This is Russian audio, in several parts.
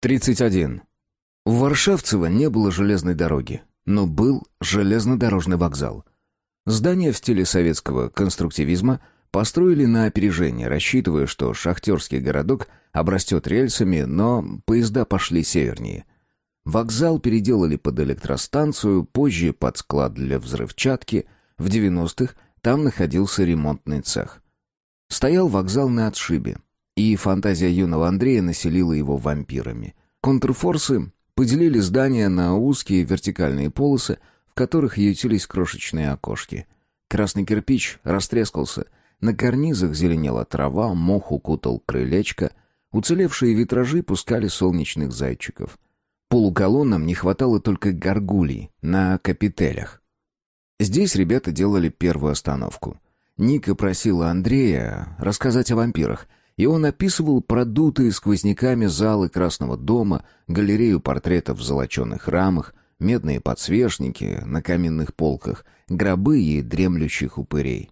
31. В Варшавцево не было железной дороги, но был железнодорожный вокзал. Здание в стиле советского конструктивизма построили на опережение, рассчитывая, что шахтерский городок обрастет рельсами, но поезда пошли севернее. Вокзал переделали под электростанцию, позже под склад для взрывчатки. В 90-х там находился ремонтный цех. Стоял вокзал на отшибе и фантазия юного Андрея населила его вампирами. Контрфорсы поделили здание на узкие вертикальные полосы, в которых ютились крошечные окошки. Красный кирпич растрескался, на карнизах зеленела трава, мох укутал крылечко, уцелевшие витражи пускали солнечных зайчиков. Полуколоннам не хватало только горгулей на капителях. Здесь ребята делали первую остановку. Ника просила Андрея рассказать о вампирах — и он описывал продутые сквозняками залы Красного дома, галерею портретов в золоченых рамах, медные подсвечники на каменных полках, гробы и дремлющих упырей.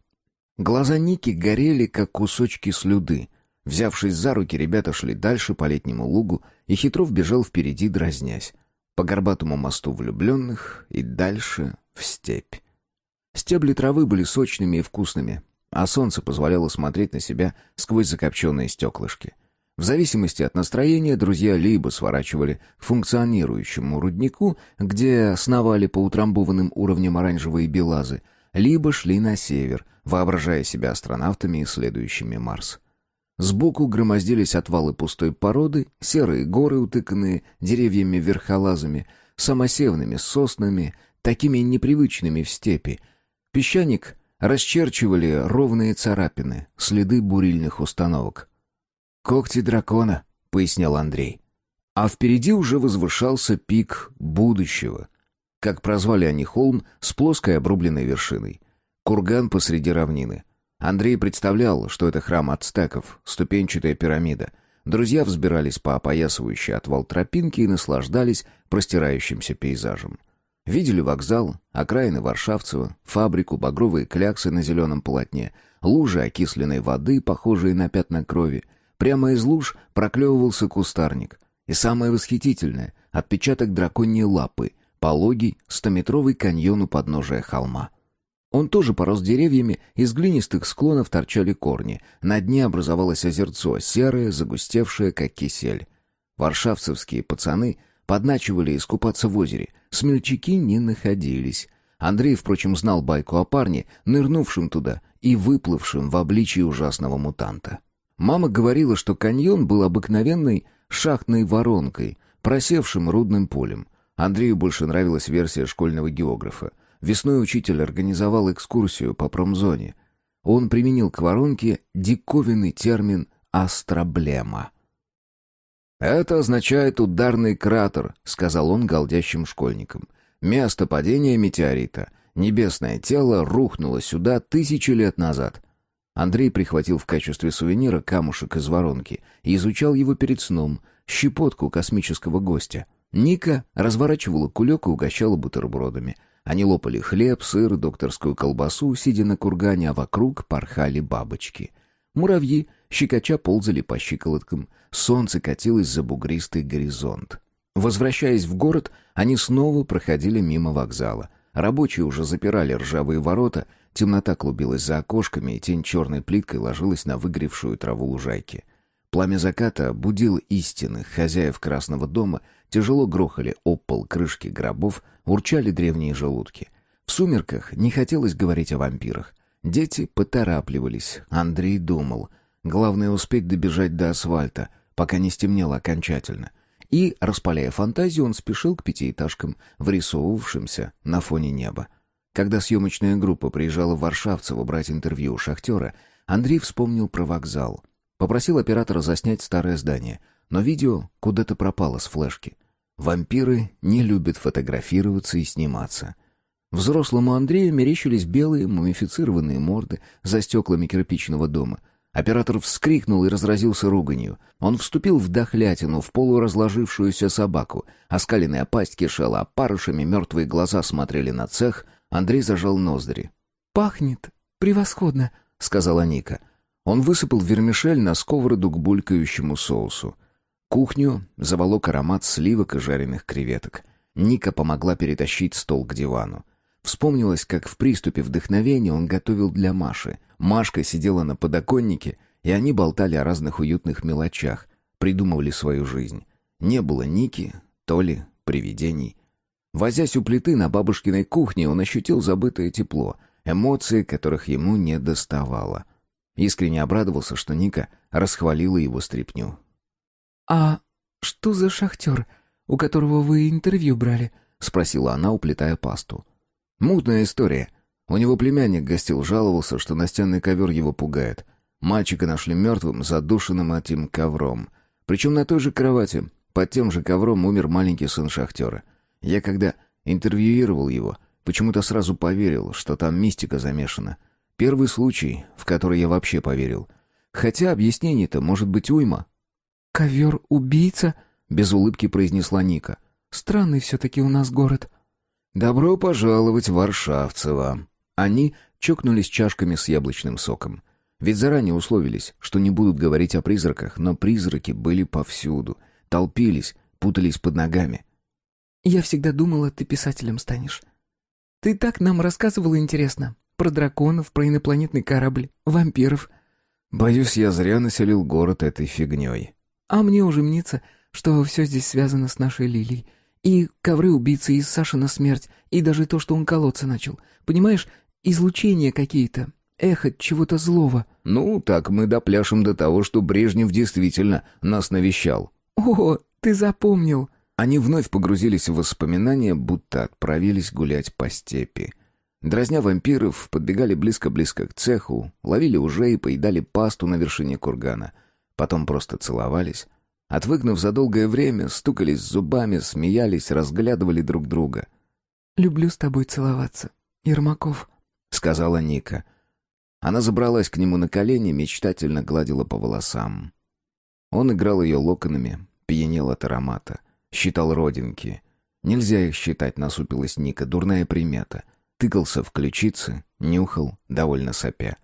Глаза Ники горели, как кусочки слюды. Взявшись за руки, ребята шли дальше по летнему лугу, и Хитров бежал впереди, дразнясь. По горбатому мосту влюбленных и дальше в степь. Стебли травы были сочными и вкусными, а солнце позволяло смотреть на себя сквозь закопченные стеклышки. В зависимости от настроения друзья либо сворачивали к функционирующему руднику, где сновали по утрамбованным уровням оранжевые белазы, либо шли на север, воображая себя астронавтами, исследующими Марс. Сбоку громоздились отвалы пустой породы, серые горы, утыканные деревьями-верхолазами, самосевными соснами, такими непривычными в степи. Песчаник расчерчивали ровные царапины, следы бурильных установок. «Когти дракона», — пояснял Андрей. А впереди уже возвышался пик будущего, как прозвали они холм с плоской обрубленной вершиной. Курган посреди равнины. Андрей представлял, что это храм ацтеков, ступенчатая пирамида. Друзья взбирались по опоясывающей отвал тропинки и наслаждались простирающимся пейзажем. Видели вокзал, окраины Варшавцева, фабрику, багровые кляксы на зеленом полотне, лужи окисленной воды, похожие на пятна крови. Прямо из луж проклевывался кустарник. И самое восхитительное — отпечаток драконьей лапы, пологий, стометровый каньон у подножия холма. Он тоже порос деревьями, из глинистых склонов торчали корни. На дне образовалось озерцо, серое, загустевшее, как кисель. Варшавцевские пацаны подначивали искупаться в озере, Смельчаки не находились. Андрей, впрочем, знал байку о парне, нырнувшем туда и выплывшем в обличии ужасного мутанта. Мама говорила, что каньон был обыкновенной шахтной воронкой, просевшим рудным полем. Андрею больше нравилась версия школьного географа. Весной учитель организовал экскурсию по промзоне. Он применил к воронке диковинный термин «астроблема». «Это означает ударный кратер», — сказал он галдящим школьникам. «Место падения метеорита. Небесное тело рухнуло сюда тысячи лет назад». Андрей прихватил в качестве сувенира камушек из воронки и изучал его перед сном, щепотку космического гостя. Ника разворачивала кулек и угощала бутербродами. Они лопали хлеб, сыр, докторскую колбасу, сидя на кургане, а вокруг порхали бабочки. Муравьи, щекоча, ползали по щиколоткам. Солнце катилось за бугристый горизонт. Возвращаясь в город, они снова проходили мимо вокзала. Рабочие уже запирали ржавые ворота, темнота клубилась за окошками, и тень черной плиткой ложилась на выгоревшую траву лужайки. Пламя заката будило истинных хозяев Красного дома, тяжело грохали об пол крышки гробов, урчали древние желудки. В сумерках не хотелось говорить о вампирах. Дети поторапливались. Андрей думал. Главное успеть добежать до асфальта, пока не стемнело окончательно. И, распаляя фантазию, он спешил к пятиэтажкам, вырисовывавшимся на фоне неба. Когда съемочная группа приезжала в Варшавцево брать интервью у шахтера, Андрей вспомнил про вокзал. Попросил оператора заснять старое здание, но видео куда-то пропало с флешки. Вампиры не любят фотографироваться и сниматься. Взрослому Андрею мерещились белые мумифицированные морды за стеклами кирпичного дома — Оператор вскрикнул и разразился руганью. Он вступил в дохлятину, в полуразложившуюся собаку. Оскаленная пасть кишела, а парышами мертвые глаза смотрели на цех. Андрей зажал ноздри. «Пахнет превосходно», — сказала Ника. Он высыпал вермишель на сковороду к булькающему соусу. Кухню заволок аромат сливок и жареных креветок. Ника помогла перетащить стол к дивану. Вспомнилось, как в приступе вдохновения он готовил для Маши. Машка сидела на подоконнике, и они болтали о разных уютных мелочах, придумывали свою жизнь. Не было Ники, Толи, привидений. Возясь у плиты на бабушкиной кухне, он ощутил забытое тепло, эмоции, которых ему не доставало. Искренне обрадовался, что Ника расхвалила его стряпню. «А что за шахтер, у которого вы интервью брали?» — спросила она, уплетая пасту. «Мутная история. У него племянник гостил, жаловался, что настенный ковер его пугает. Мальчика нашли мертвым, задушенным этим ковром. Причем на той же кровати, под тем же ковром умер маленький сын шахтера. Я когда интервьюировал его, почему-то сразу поверил, что там мистика замешана. Первый случай, в который я вообще поверил. Хотя объяснений-то может быть уйма. «Ковер-убийца?» — без улыбки произнесла Ника. «Странный все-таки у нас город». «Добро пожаловать в Варшавцево». Они чокнулись чашками с яблочным соком. Ведь заранее условились, что не будут говорить о призраках, но призраки были повсюду. Толпились, путались под ногами. «Я всегда думала, ты писателем станешь. Ты так нам рассказывала интересно. Про драконов, про инопланетный корабль, вампиров». «Боюсь, я зря населил город этой фигней». А мне уже мнится, что все здесь связано с нашей Лилией. И ковры убийцы, и Сашина смерть, и даже то, что он колоться начал. Понимаешь, излучения какие-то, эхо чего-то злого. Ну, так мы допляшем до того, что Брежнев действительно нас навещал. О, ты запомнил. Они вновь погрузились в воспоминания, будто отправились гулять по степи. Дразня вампиров, подбегали близко-близко к цеху, ловили уже и поедали пасту на вершине кургана — Потом просто целовались. Отвыкнув за долгое время, стукались зубами, смеялись, разглядывали друг друга. «Люблю с тобой целоваться, Ермаков», — сказала Ника. Она забралась к нему на колени, мечтательно гладила по волосам. Он играл ее локонами, пьянел от аромата, считал родинки. Нельзя их считать, насупилась Ника, дурная примета. Тыкался в ключицы, нюхал, довольно сопя.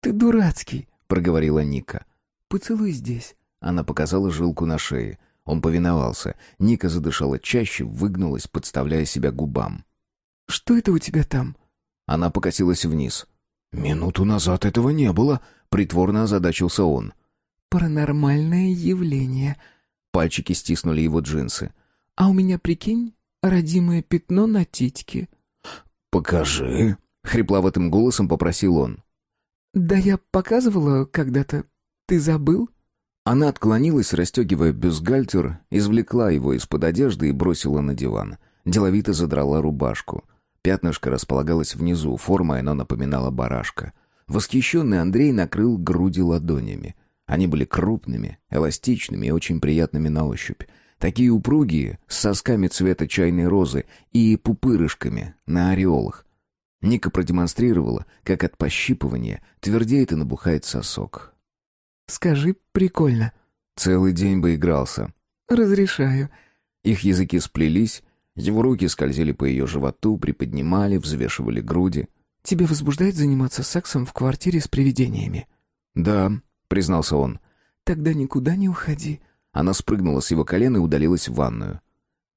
«Ты дурацкий», — проговорила Ника. «Поцелуй здесь». Она показала жилку на шее. Он повиновался. Ника задышала чаще, выгнулась, подставляя себя губам. «Что это у тебя там?» Она покосилась вниз. «Минуту назад этого не было», — притворно озадачился он. «Паранормальное явление». Пальчики стиснули его джинсы. «А у меня, прикинь, родимое пятно на титьке». «Покажи», — хрипловатым голосом попросил он. «Да я показывала когда-то. Ты забыл?» Она отклонилась, расстегивая бюстгальтер, извлекла его из-под одежды и бросила на диван. Деловито задрала рубашку. Пятнышко располагалось внизу, формой оно напоминало барашка. Восхищенный Андрей накрыл груди ладонями. Они были крупными, эластичными и очень приятными на ощупь. Такие упругие, с сосками цвета чайной розы и пупырышками на ореолах. Ника продемонстрировала, как от пощипывания твердеет и набухает сосок. Скажи, прикольно. Целый день бы игрался. Разрешаю. Их языки сплелись, его руки скользили по ее животу, приподнимали, взвешивали груди. Тебя возбуждает заниматься сексом в квартире с привидениями? Да, признался он. Тогда никуда не уходи. Она спрыгнула с его колена и удалилась в ванную.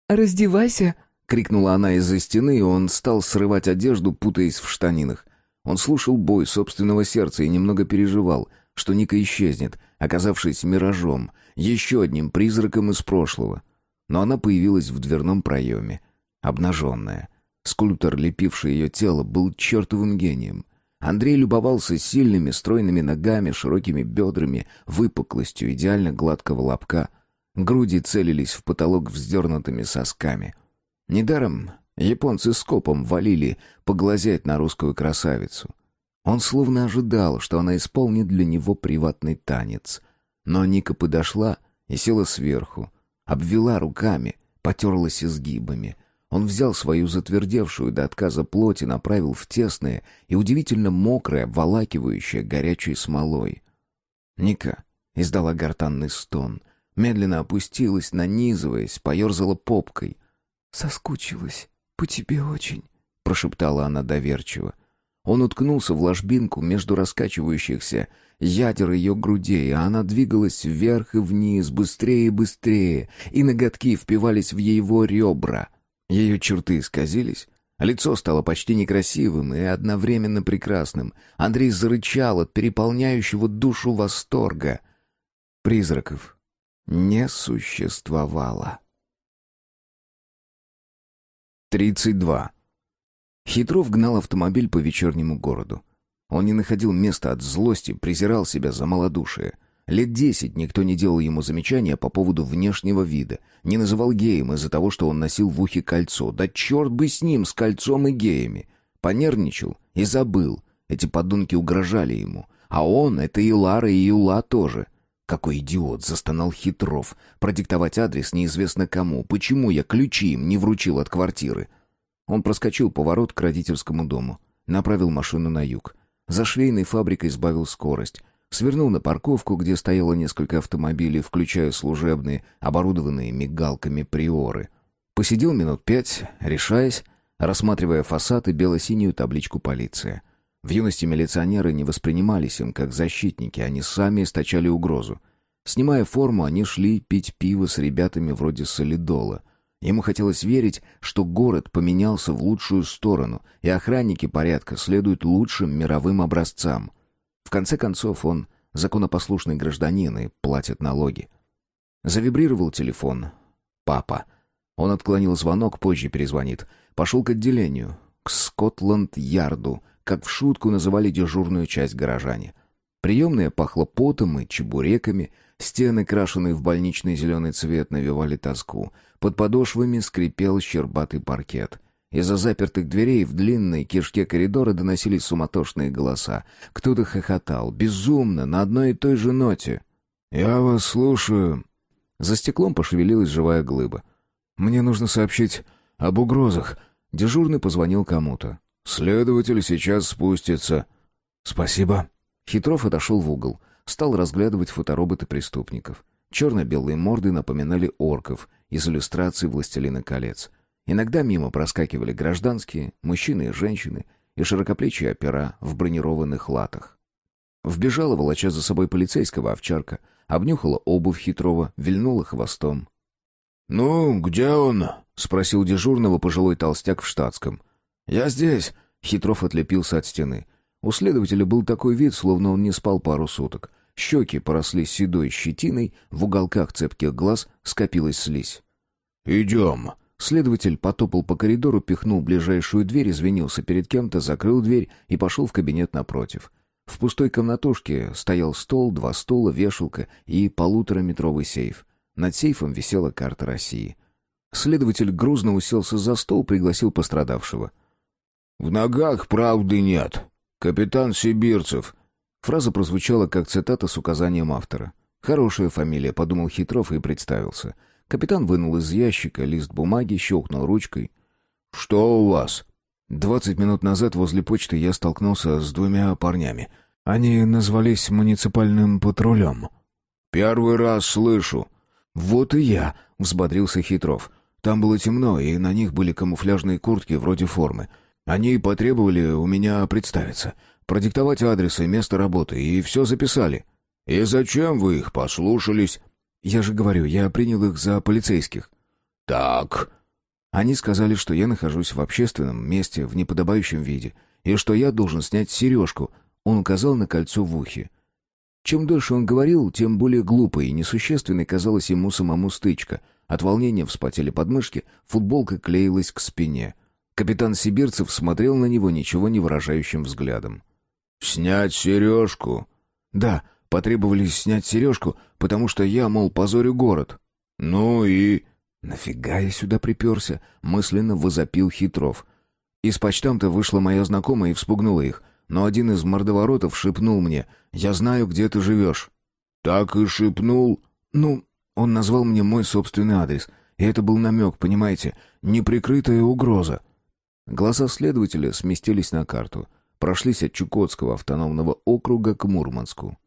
«Раздевайся!» — крикнула она из-за стены, и он стал срывать одежду, путаясь в штанинах. Он слушал бой собственного сердца и немного переживал — что Ника исчезнет, оказавшись миражом, еще одним призраком из прошлого. Но она появилась в дверном проеме, обнаженная. Скульптор, лепивший ее тело, был чертовым гением. Андрей любовался сильными, стройными ногами, широкими бедрами, выпуклостью идеально гладкого лобка. Груди целились в потолок вздернутыми сосками. Недаром японцы скопом валили поглазеть на русскую красавицу. Он словно ожидал, что она исполнит для него приватный танец. Но Ника подошла и села сверху, обвела руками, потерлась изгибами. Он взял свою затвердевшую до отказа плоть и направил в тесное и удивительно мокрое, волакивающее горячей смолой. Ника издала гортанный стон, медленно опустилась, нанизываясь, поерзала попкой. «Соскучилась по тебе очень», — прошептала она доверчиво. Он уткнулся в ложбинку между раскачивающихся ядер ее грудей, а она двигалась вверх и вниз, быстрее и быстрее, и ноготки впивались в его ребра. Ее черты исказились, лицо стало почти некрасивым и одновременно прекрасным. Андрей зарычал от переполняющего душу восторга. Призраков не существовало. 32. Хитров гнал автомобиль по вечернему городу. Он не находил места от злости, презирал себя за малодушие. Лет десять никто не делал ему замечания по поводу внешнего вида, не называл геем из-за того, что он носил в ухе кольцо. Да черт бы с ним, с кольцом и геями! Понервничал и забыл. Эти подонки угрожали ему. А он — это и Лара, и Юла тоже. Какой идиот, застонал Хитров. Продиктовать адрес неизвестно кому. Почему я ключи им не вручил от квартиры? Он проскочил поворот к родительскому дому. Направил машину на юг. За швейной фабрикой сбавил скорость. Свернул на парковку, где стояло несколько автомобилей, включая служебные, оборудованные мигалками приоры. Посидел минут пять, решаясь, рассматривая фасад и бело-синюю табличку полиция. В юности милиционеры не воспринимались им как защитники, они сами источали угрозу. Снимая форму, они шли пить пиво с ребятами вроде солидола — Ему хотелось верить, что город поменялся в лучшую сторону, и охранники порядка следуют лучшим мировым образцам. В конце концов, он законопослушный гражданин и платит налоги. Завибрировал телефон. «Папа». Он отклонил звонок, позже перезвонит. Пошел к отделению, к Скотланд-Ярду, как в шутку называли дежурную часть горожане. Приемная пахла потом и чебуреками, стены, крашенные в больничный зеленый цвет, навевали тоску — под подошвами скрипел щербатый паркет. Из-за запертых дверей в длинной кишке коридора доносились суматошные голоса. Кто-то хохотал, безумно, на одной и той же ноте. «Я вас слушаю». За стеклом пошевелилась живая глыба. «Мне нужно сообщить об угрозах». Дежурный позвонил кому-то. «Следователь сейчас спустится». «Спасибо». Хитров отошел в угол. Стал разглядывать фотороботы преступников. Черно-белые морды напоминали орков из иллюстраций «Властелина колец». Иногда мимо проскакивали гражданские, мужчины и женщины, и широкоплечие опера в бронированных латах. Вбежала, волоча за собой полицейского овчарка, обнюхала обувь хитрого, вильнула хвостом. «Ну, где он?» — спросил дежурного пожилой толстяк в штатском. «Я здесь», — Хитров отлепился от стены. У следователя был такой вид, словно он не спал пару суток. Щеки поросли седой щетиной, в уголках цепких глаз скопилась слизь. «Идем». Следователь потопал по коридору, пихнул ближайшую дверь, извинился перед кем-то, закрыл дверь и пошел в кабинет напротив. В пустой комнатушке стоял стол, два стула, вешалка и полутораметровый сейф. Над сейфом висела карта России. Следователь грузно уселся за стол, пригласил пострадавшего. «В ногах правды нет. Капитан Сибирцев. Фраза прозвучала как цитата с указанием автора. «Хорошая фамилия», — подумал Хитров и представился. Капитан вынул из ящика лист бумаги, щелкнул ручкой. «Что у вас?» Двадцать минут назад возле почты я столкнулся с двумя парнями. Они назвались муниципальным патрулем. «Первый раз слышу». «Вот и я», — взбодрился Хитров. «Там было темно, и на них были камуфляжные куртки вроде формы. Они потребовали у меня представиться продиктовать адрес и место работы, и все записали. И зачем вы их послушались? Я же говорю, я принял их за полицейских. Так. Они сказали, что я нахожусь в общественном месте в неподобающем виде, и что я должен снять сережку. Он указал на кольцо в ухе. Чем дольше он говорил, тем более глупой и несущественной казалась ему самому стычка. От волнения вспотели подмышки, футболка клеилась к спине. Капитан Сибирцев смотрел на него ничего не выражающим взглядом. «Снять сережку?» «Да, потребовались снять сережку, потому что я, мол, позорю город». «Ну и...» «Нафига я сюда приперся?» — мысленно возопил Хитров. Из почтамта вышла моя знакомая и вспугнула их, но один из мордоворотов шепнул мне «Я знаю, где ты живешь». «Так и шепнул?» «Ну, он назвал мне мой собственный адрес, и это был намек, понимаете, неприкрытая угроза». Глаза следователя сместились на карту — прошлись от Чукотского автономного округа к Мурманску.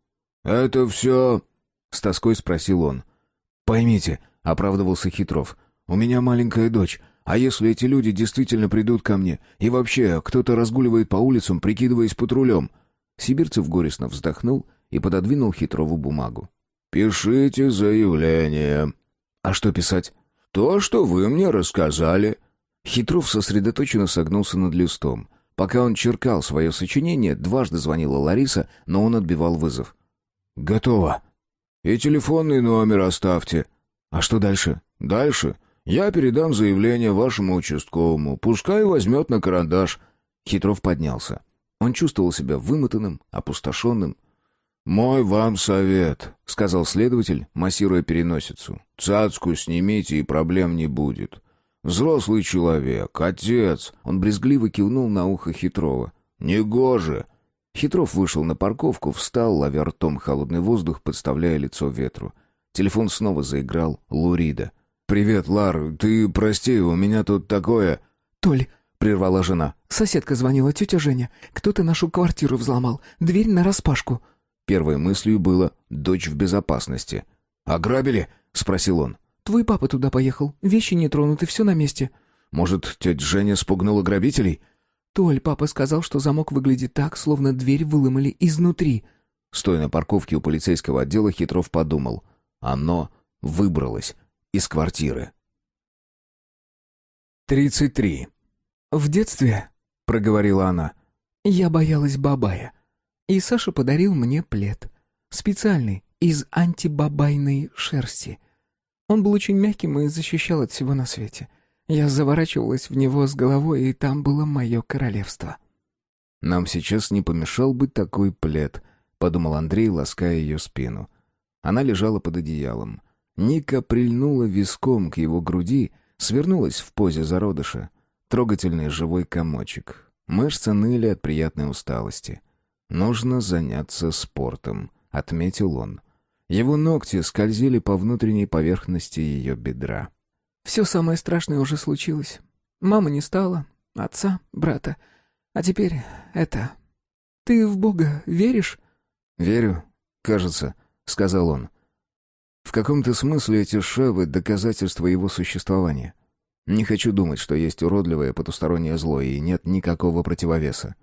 «Это все...» — с тоской спросил он. «Поймите», — оправдывался Хитров, — «у меня маленькая дочь. А если эти люди действительно придут ко мне? И вообще, кто-то разгуливает по улицам, прикидываясь патрулем?» Сибирцев горестно вздохнул и пододвинул Хитрову бумагу. «Пишите заявление». «А что писать?» «То, что вы мне рассказали». Хитров сосредоточенно согнулся над листом. Пока он черкал свое сочинение, дважды звонила Лариса, но он отбивал вызов. «Готово. И телефонный номер оставьте». «А что дальше?» «Дальше я передам заявление вашему участковому. Пускай возьмет на карандаш». Хитров поднялся. Он чувствовал себя вымотанным, опустошенным. «Мой вам совет», — сказал следователь, массируя переносицу. «Цацку снимите, и проблем не будет. Взрослый человек, отец». Он брезгливо кивнул на ухо Хитрова. «Негоже». Хитров вышел на парковку, встал, ловя ртом холодный воздух, подставляя лицо ветру. Телефон снова заиграл Лурида. «Привет, Лар. Ты прости, у меня тут такое...» «Толь», — прервала жена. «Соседка звонила, тетя Женя. Кто-то нашу квартиру взломал. Дверь нараспашку». Первой мыслью было «дочь в безопасности». «Ограбили?» — спросил он. «Твой папа туда поехал. Вещи не тронуты, все на месте». «Может, тетя Женя спугнула грабителей?» «Толь, папа сказал, что замок выглядит так, словно дверь выломали изнутри». Стоя на парковке у полицейского отдела, Хитров подумал. «Оно выбралось из квартиры. 33. «В детстве», — проговорила она, — «я боялась бабая. И Саша подарил мне плед. Специальный, из антибабайной шерсти. Он был очень мягким и защищал от всего на свете. Я заворачивалась в него с головой, и там было мое королевство». «Нам сейчас не помешал бы такой плед», — подумал Андрей, лаская ее спину. Она лежала под одеялом. Ника прильнула виском к его груди, свернулась в позе зародыша. Трогательный живой комочек. Мышцы ныли от приятной усталости. «Нужно заняться спортом», — отметил он. Его ногти скользили по внутренней поверхности ее бедра. «Все самое страшное уже случилось. Мама не стала, отца, брата. А теперь это... Ты в Бога веришь?» «Верю, кажется», — сказал он. В каком-то смысле эти шевы — доказательство его существования. Не хочу думать, что есть уродливое потустороннее зло, и нет никакого противовеса.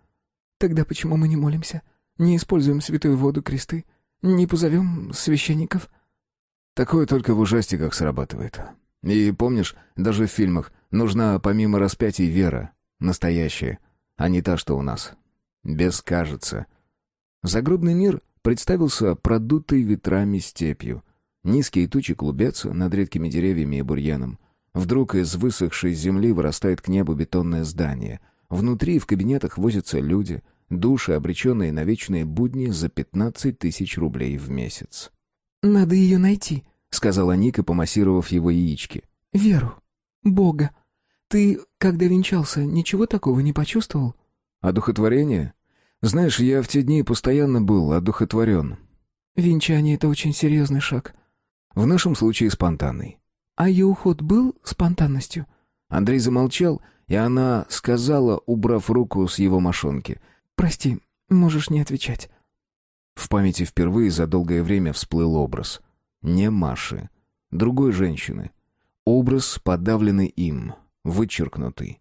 Тогда почему мы не молимся? Не используем святую воду, кресты? Не позовем священников? Такое только в ужастиках срабатывает. И помнишь, даже в фильмах нужна помимо распятий вера, настоящая, а не та, что у нас. Без кажется. Загробный мир представился продутой ветрами степью — Низкие тучи клубятся над редкими деревьями и бурьяном. Вдруг из высохшей земли вырастает к небу бетонное здание. Внутри в кабинетах возятся люди, души, обреченные на вечные будни за пятнадцать тысяч рублей в месяц. «Надо ее найти», — сказала Ника, помассировав его яички. «Веру. Бога. Ты, когда венчался, ничего такого не почувствовал?» «Одухотворение? Знаешь, я в те дни постоянно был одухотворен». «Венчание — это очень серьезный шаг. В нашем случае спонтанный. А ее уход был спонтанностью? Андрей замолчал, и она сказала, убрав руку с его мошонки. «Прости, можешь не отвечать». В памяти впервые за долгое время всплыл образ. Не Маши, другой женщины. Образ, подавленный им, вычеркнутый.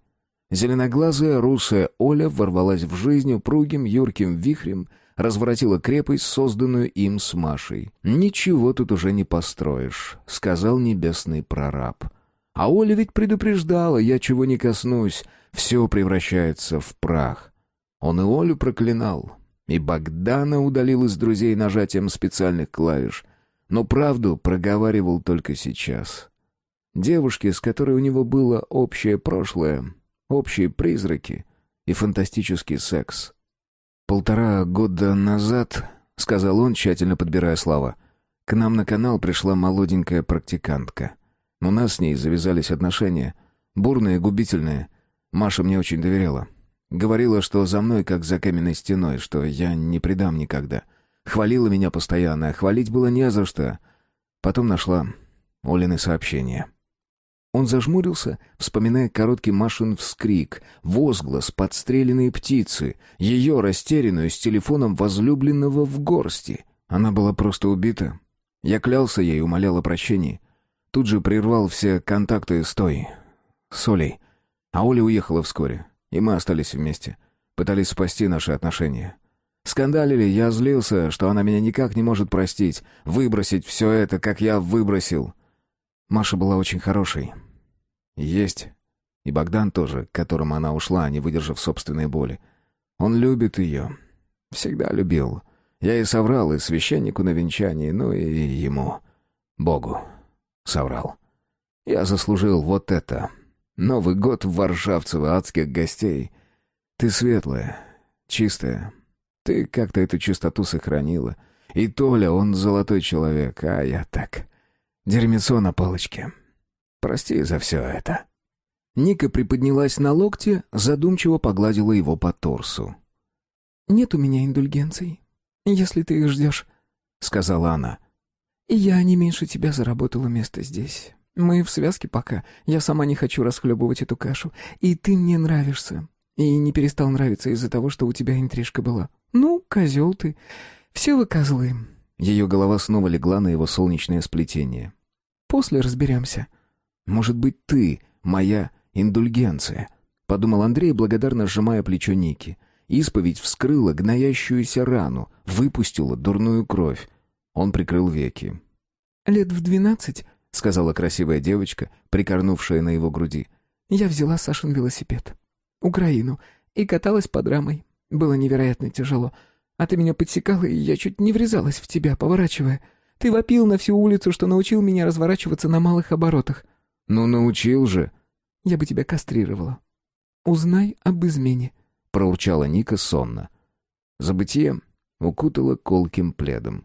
Зеленоглазая русая Оля ворвалась в жизнь упругим юрким вихрем, разворотила крепость, созданную им с Машей. «Ничего тут уже не построишь», — сказал небесный прораб. А Оля ведь предупреждала, я чего не коснусь, все превращается в прах. Он и Олю проклинал, и Богдана удалил из друзей нажатием специальных клавиш, но правду проговаривал только сейчас. Девушки, с которой у него было общее прошлое, общие призраки и фантастический секс — «Полтора года назад», — сказал он, тщательно подбирая слова, — «к нам на канал пришла молоденькая практикантка. У нас с ней завязались отношения. Бурные, губительные. Маша мне очень доверяла. Говорила, что за мной как за каменной стеной, что я не предам никогда. Хвалила меня постоянно, а хвалить было не за что. Потом нашла Олины сообщения. Он зажмурился, вспоминая короткий Машин вскрик, возглас подстреленной птицы, ее растерянную с телефоном возлюбленного в горсти. Она была просто убита. Я клялся ей, умолял о прощении. Тут же прервал все контакты с той, с Олей. А Оля уехала вскоре, и мы остались вместе. Пытались спасти наши отношения. Скандалили, я злился, что она меня никак не может простить, выбросить все это, как я выбросил. Маша была очень хорошей. Есть. И Богдан тоже, к которому она ушла, не выдержав собственной боли. Он любит ее. Всегда любил. Я и соврал, и священнику на венчании, ну и ему, Богу, соврал. Я заслужил вот это. Новый год в Варшавцево, адских гостей. Ты светлая, чистая. Ты как-то эту чистоту сохранила. И Толя, он золотой человек, а я так. Дерьмецо на палочке. Прости за все это. Ника приподнялась на локте, задумчиво погладила его по торсу. «Нет у меня индульгенций если ты их ждешь», — сказала она. «И я не меньше тебя заработала место здесь. Мы в связке пока. Я сама не хочу расхлебывать эту кашу. И ты мне нравишься. И не перестал нравиться из-за того, что у тебя интрижка была. Ну, козел ты. Все вы козлы». Ее голова снова легла на его солнечное сплетение. «После разберемся». «Может быть, ты моя индульгенция?» — подумал Андрей, благодарно сжимая плечо Ники. Исповедь вскрыла гноящуюся рану, выпустила дурную кровь. Он прикрыл веки. «Лет в двенадцать», — сказала красивая девочка, прикорнувшая на его груди. «Я взяла Сашин велосипед. Украину. И каталась под рамой. Было невероятно тяжело. А ты меня подсекала, и я чуть не врезалась в тебя, поворачивая. Ты вопил на всю улицу, что научил меня разворачиваться на малых оборотах». «Ну, научил же». «Я бы тебя кастрировала. Узнай об измене». — проурчала Ника сонно. Забытие укутало колким пледом.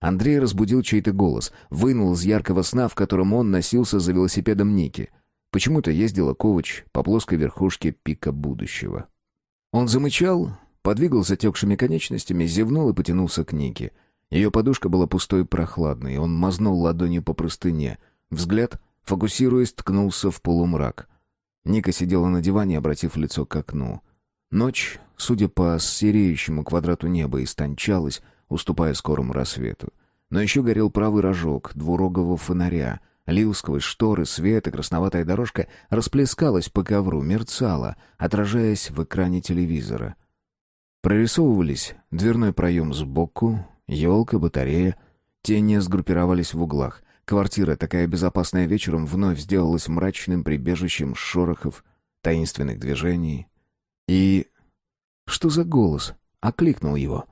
Андрей разбудил чей-то голос, вынул из яркого сна, в котором он носился за велосипедом Ники. Почему-то ездила Ковач по плоской верхушке пика будущего. Он замычал, подвигал затекшими конечностями, зевнул и потянулся к Нике. Ее подушка была пустой и прохладной, он мазнул ладонью по простыне. Взгляд, фокусируясь, ткнулся в полумрак. Ника сидела на диване, обратив лицо к окну. Ночь, судя по сереющему квадрату неба, истончалась, уступая скорому рассвету. Но еще горел правый рожок двурогого фонаря. Лил сквозь шторы свет, и красноватая дорожка расплескалась по ковру, мерцала, отражаясь в экране телевизора. Прорисовывались дверной проем сбоку, елка, батарея. Тени сгруппировались в углах. Квартира, такая безопасная вечером, вновь сделалась мрачным прибежищем шорохов, таинственных движений, и... Что за голос? Окликнул его.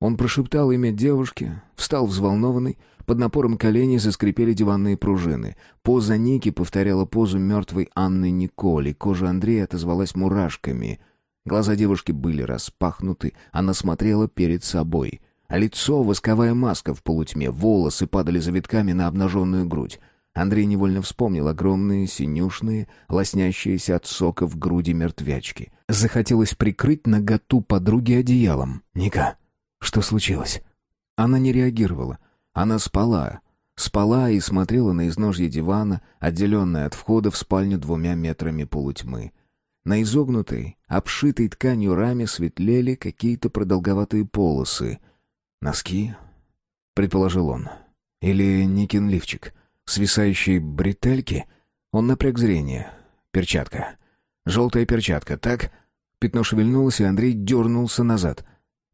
Он прошептал имя девушки, встал взволнованный, под напором коленей заскрипели диванные пружины. Поза Ники повторяла позу мертвой Анны Николи, кожа Андрея отозвалась мурашками. Глаза девушки были распахнуты, она смотрела перед собой. Лицо — восковая маска в полутьме, волосы падали завитками на обнаженную грудь. Андрей невольно вспомнил огромные, синюшные, лоснящиеся от сока в груди мертвячки. Захотелось прикрыть наготу подруги одеялом. «Ника, что случилось?» Она не реагировала. Она спала. Спала и смотрела на изножье дивана, отделенное от входа в спальню двумя метрами полутьмы. На изогнутой, обшитой тканью раме светлели какие-то продолговатые полосы. «Носки?» — предположил он. «Или Никин лифчик?» свисающие бретельки. Он напряг зрение. Перчатка. Желтая перчатка, так? Пятно шевельнулось, и Андрей дернулся назад.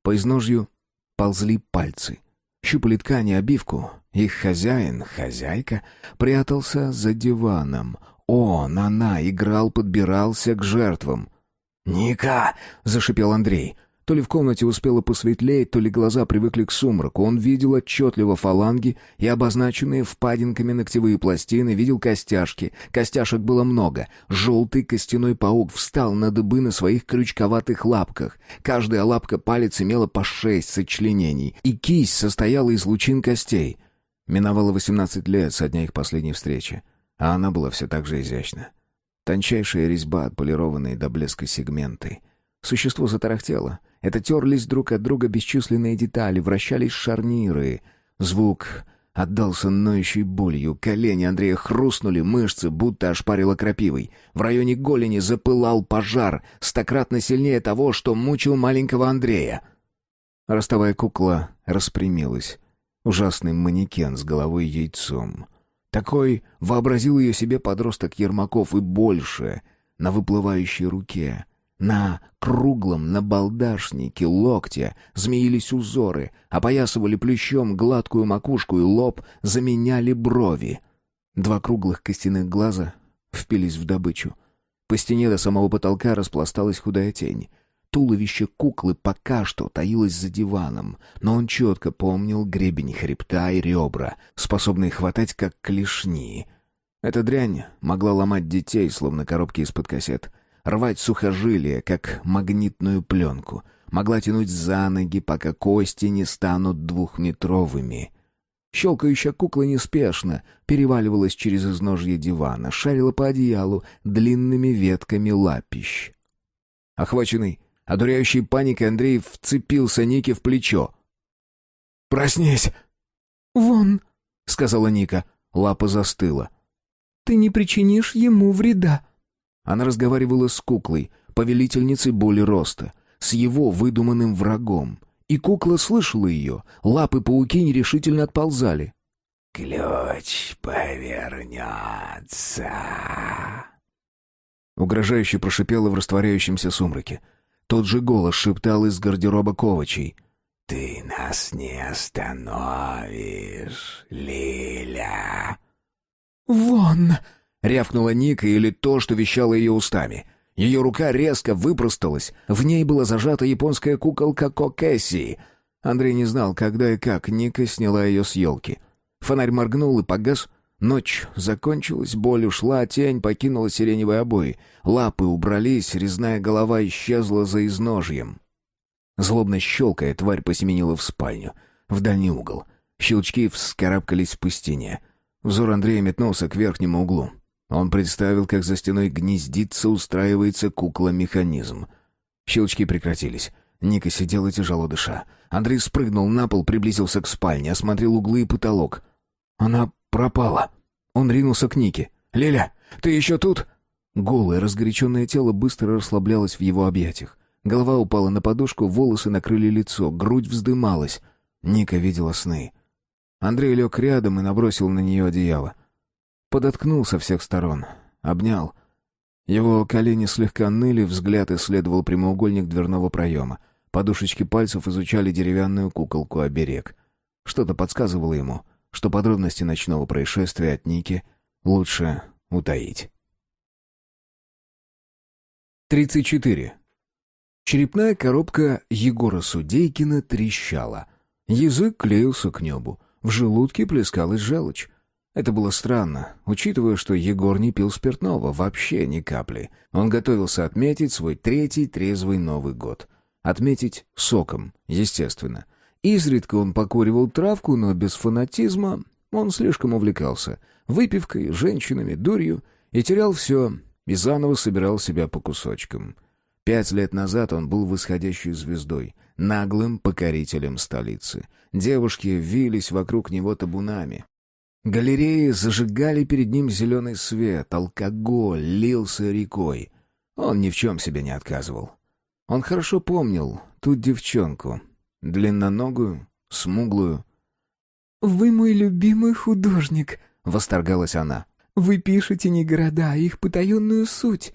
По изножью ползли пальцы. Щупали ткани обивку. Их хозяин, хозяйка, прятался за диваном. Он, она, играл, подбирался к жертвам. «Ника!» — зашипел Андрей. То ли в комнате успело посветлеть, то ли глаза привыкли к сумраку. Он видел отчетливо фаланги и обозначенные впадинками ногтевые пластины, видел костяшки. Костяшек было много. Желтый костяной паук встал на дыбы на своих крючковатых лапках. Каждая лапка палец имела по шесть сочленений, и кисть состояла из лучин костей. Миновало восемнадцать лет со дня их последней встречи, а она была все так же изящна. Тончайшая резьба, отполированные до блеска сегменты. Существо затарахтело — это терлись друг от друга бесчисленные детали, вращались шарниры. Звук отдался ноющей болью. Колени Андрея хрустнули, мышцы будто ошпарило крапивой. В районе голени запылал пожар, стократно сильнее того, что мучил маленького Андрея. Ростовая кукла распрямилась. Ужасный манекен с головой яйцом. Такой вообразил ее себе подросток Ермаков и больше на выплывающей руке. На круглом набалдашнике локтя змеились узоры, опоясывали плющом гладкую макушку и лоб, заменяли брови. Два круглых костяных глаза впились в добычу. По стене до самого потолка распласталась худая тень. Туловище куклы пока что таилось за диваном, но он четко помнил гребень хребта и ребра, способные хватать как клешни. Эта дрянь могла ломать детей, словно коробки из-под кассет, рвать сухожилия, как магнитную пленку, могла тянуть за ноги, пока кости не станут двухметровыми. Щелкающая кукла неспешно переваливалась через изножье дивана, шарила по одеялу длинными ветками лапищ. Охваченный Одуряющий паникой Андрей вцепился Нике в плечо. «Проснись!» «Вон!» — сказала Ника. Лапа застыла. «Ты не причинишь ему вреда!» Она разговаривала с куклой, повелительницей боли роста, с его выдуманным врагом. И кукла слышала ее, лапы пауки нерешительно отползали. «Ключ повернется!» Угрожающе прошипела в растворяющемся сумраке. Тот же голос шептал из гардероба Ковачей. «Ты нас не остановишь, Лиля!» «Вон!» — рявкнула Ника или то, что вещало ее устами. Ее рука резко выпросталась. В ней была зажата японская куколка Кокэсси. Андрей не знал, когда и как Ника сняла ее с елки. Фонарь моргнул и погас, Ночь закончилась, боль ушла, тень покинула сиреневые обои. Лапы убрались, резная голова исчезла за изножьем. Злобно щелкая, тварь посеменила в спальню, в дальний угол. Щелчки вскарабкались по стене. Взор Андрея метнулся к верхнему углу. Он представил, как за стеной гнездится, устраивается кукла-механизм. Щелчки прекратились. Ника сидела тяжело дыша. Андрей спрыгнул на пол, приблизился к спальне, осмотрел углы и потолок. Она пропала. Он ринулся к Нике. «Леля, ты еще тут?» Голое, разгоряченное тело быстро расслаблялось в его объятиях. Голова упала на подушку, волосы накрыли лицо, грудь вздымалась. Ника видела сны. Андрей лег рядом и набросил на нее одеяло. Подоткнул со всех сторон. Обнял. Его колени слегка ныли, взгляд исследовал прямоугольник дверного проема. Подушечки пальцев изучали деревянную куколку-оберег. Что-то подсказывало ему — что подробности ночного происшествия от Ники лучше утаить. 34. Черепная коробка Егора Судейкина трещала. Язык клеился к небу. В желудке плескалась желчь. Это было странно, учитывая, что Егор не пил спиртного, вообще ни капли. Он готовился отметить свой третий трезвый Новый год. Отметить соком, естественно. Изредка он покуривал травку, но без фанатизма. Он слишком увлекался. Выпивкой, женщинами, дурью. И терял все. И заново собирал себя по кусочкам. Пять лет назад он был восходящей звездой. Наглым покорителем столицы. Девушки вились вокруг него табунами. Галереи зажигали перед ним зеленый свет, алкоголь лился рекой. Он ни в чем себе не отказывал. Он хорошо помнил ту девчонку, длинноногую, смуглую. «Вы мой любимый художник», — восторгалась она. «Вы пишете не города, а их потаенную суть».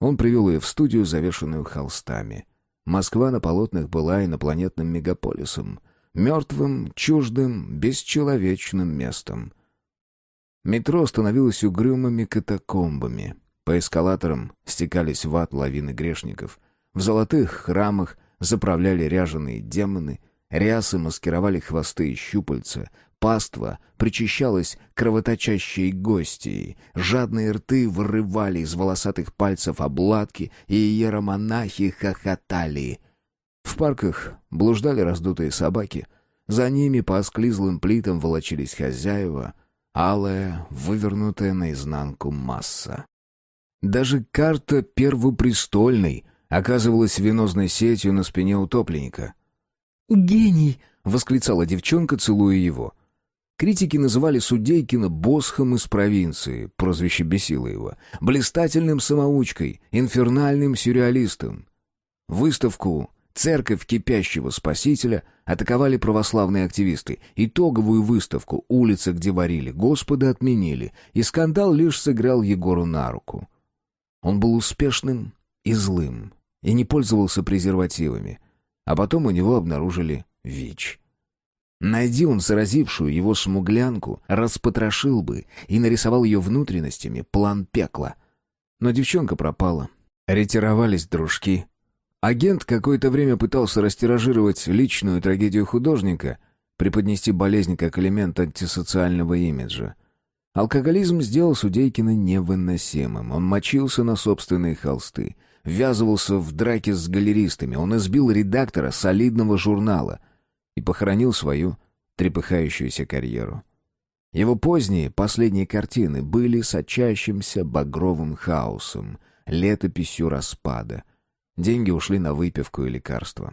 Он привел ее в студию, завешенную холстами. Москва на полотнах была инопланетным мегаполисом, мертвым, чуждым, бесчеловечным местом. Метро становилось угрюмыми катакомбами. По эскалаторам стекались в ад лавины грешников. В золотых храмах заправляли ряженые демоны, рясы маскировали хвосты и щупальца, паства причащалась кровоточащей гостьей, жадные рты вырывали из волосатых пальцев обладки, и иеромонахи хохотали. В парках блуждали раздутые собаки, за ними по осклизлым плитам волочились хозяева, алая, вывернутая наизнанку масса. Даже карта первопрестольной оказывалась венозной сетью на спине утопленника. «Гений!» — восклицала девчонка, целуя его. Критики называли Судейкина босхом из провинции, прозвище бесило его, блистательным самоучкой, инфернальным сюрреалистом. Выставку церковь кипящего спасителя атаковали православные активисты, итоговую выставку «Улица, где варили Господа» отменили, и скандал лишь сыграл Егору на руку. Он был успешным и злым, и не пользовался презервативами, а потом у него обнаружили ВИЧ. Найди он заразившую его смуглянку, распотрошил бы и нарисовал ее внутренностями план пекла. Но девчонка пропала. Ретировались дружки. Агент какое-то время пытался растиражировать личную трагедию художника, преподнести болезнь как элемент антисоциального имиджа. Алкоголизм сделал Судейкина невыносимым. Он мочился на собственные холсты, ввязывался в драки с галеристами, он избил редактора солидного журнала и похоронил свою трепыхающуюся карьеру. Его поздние, последние картины были сочащимся багровым хаосом, летописью распада. Деньги ушли на выпивку и лекарства.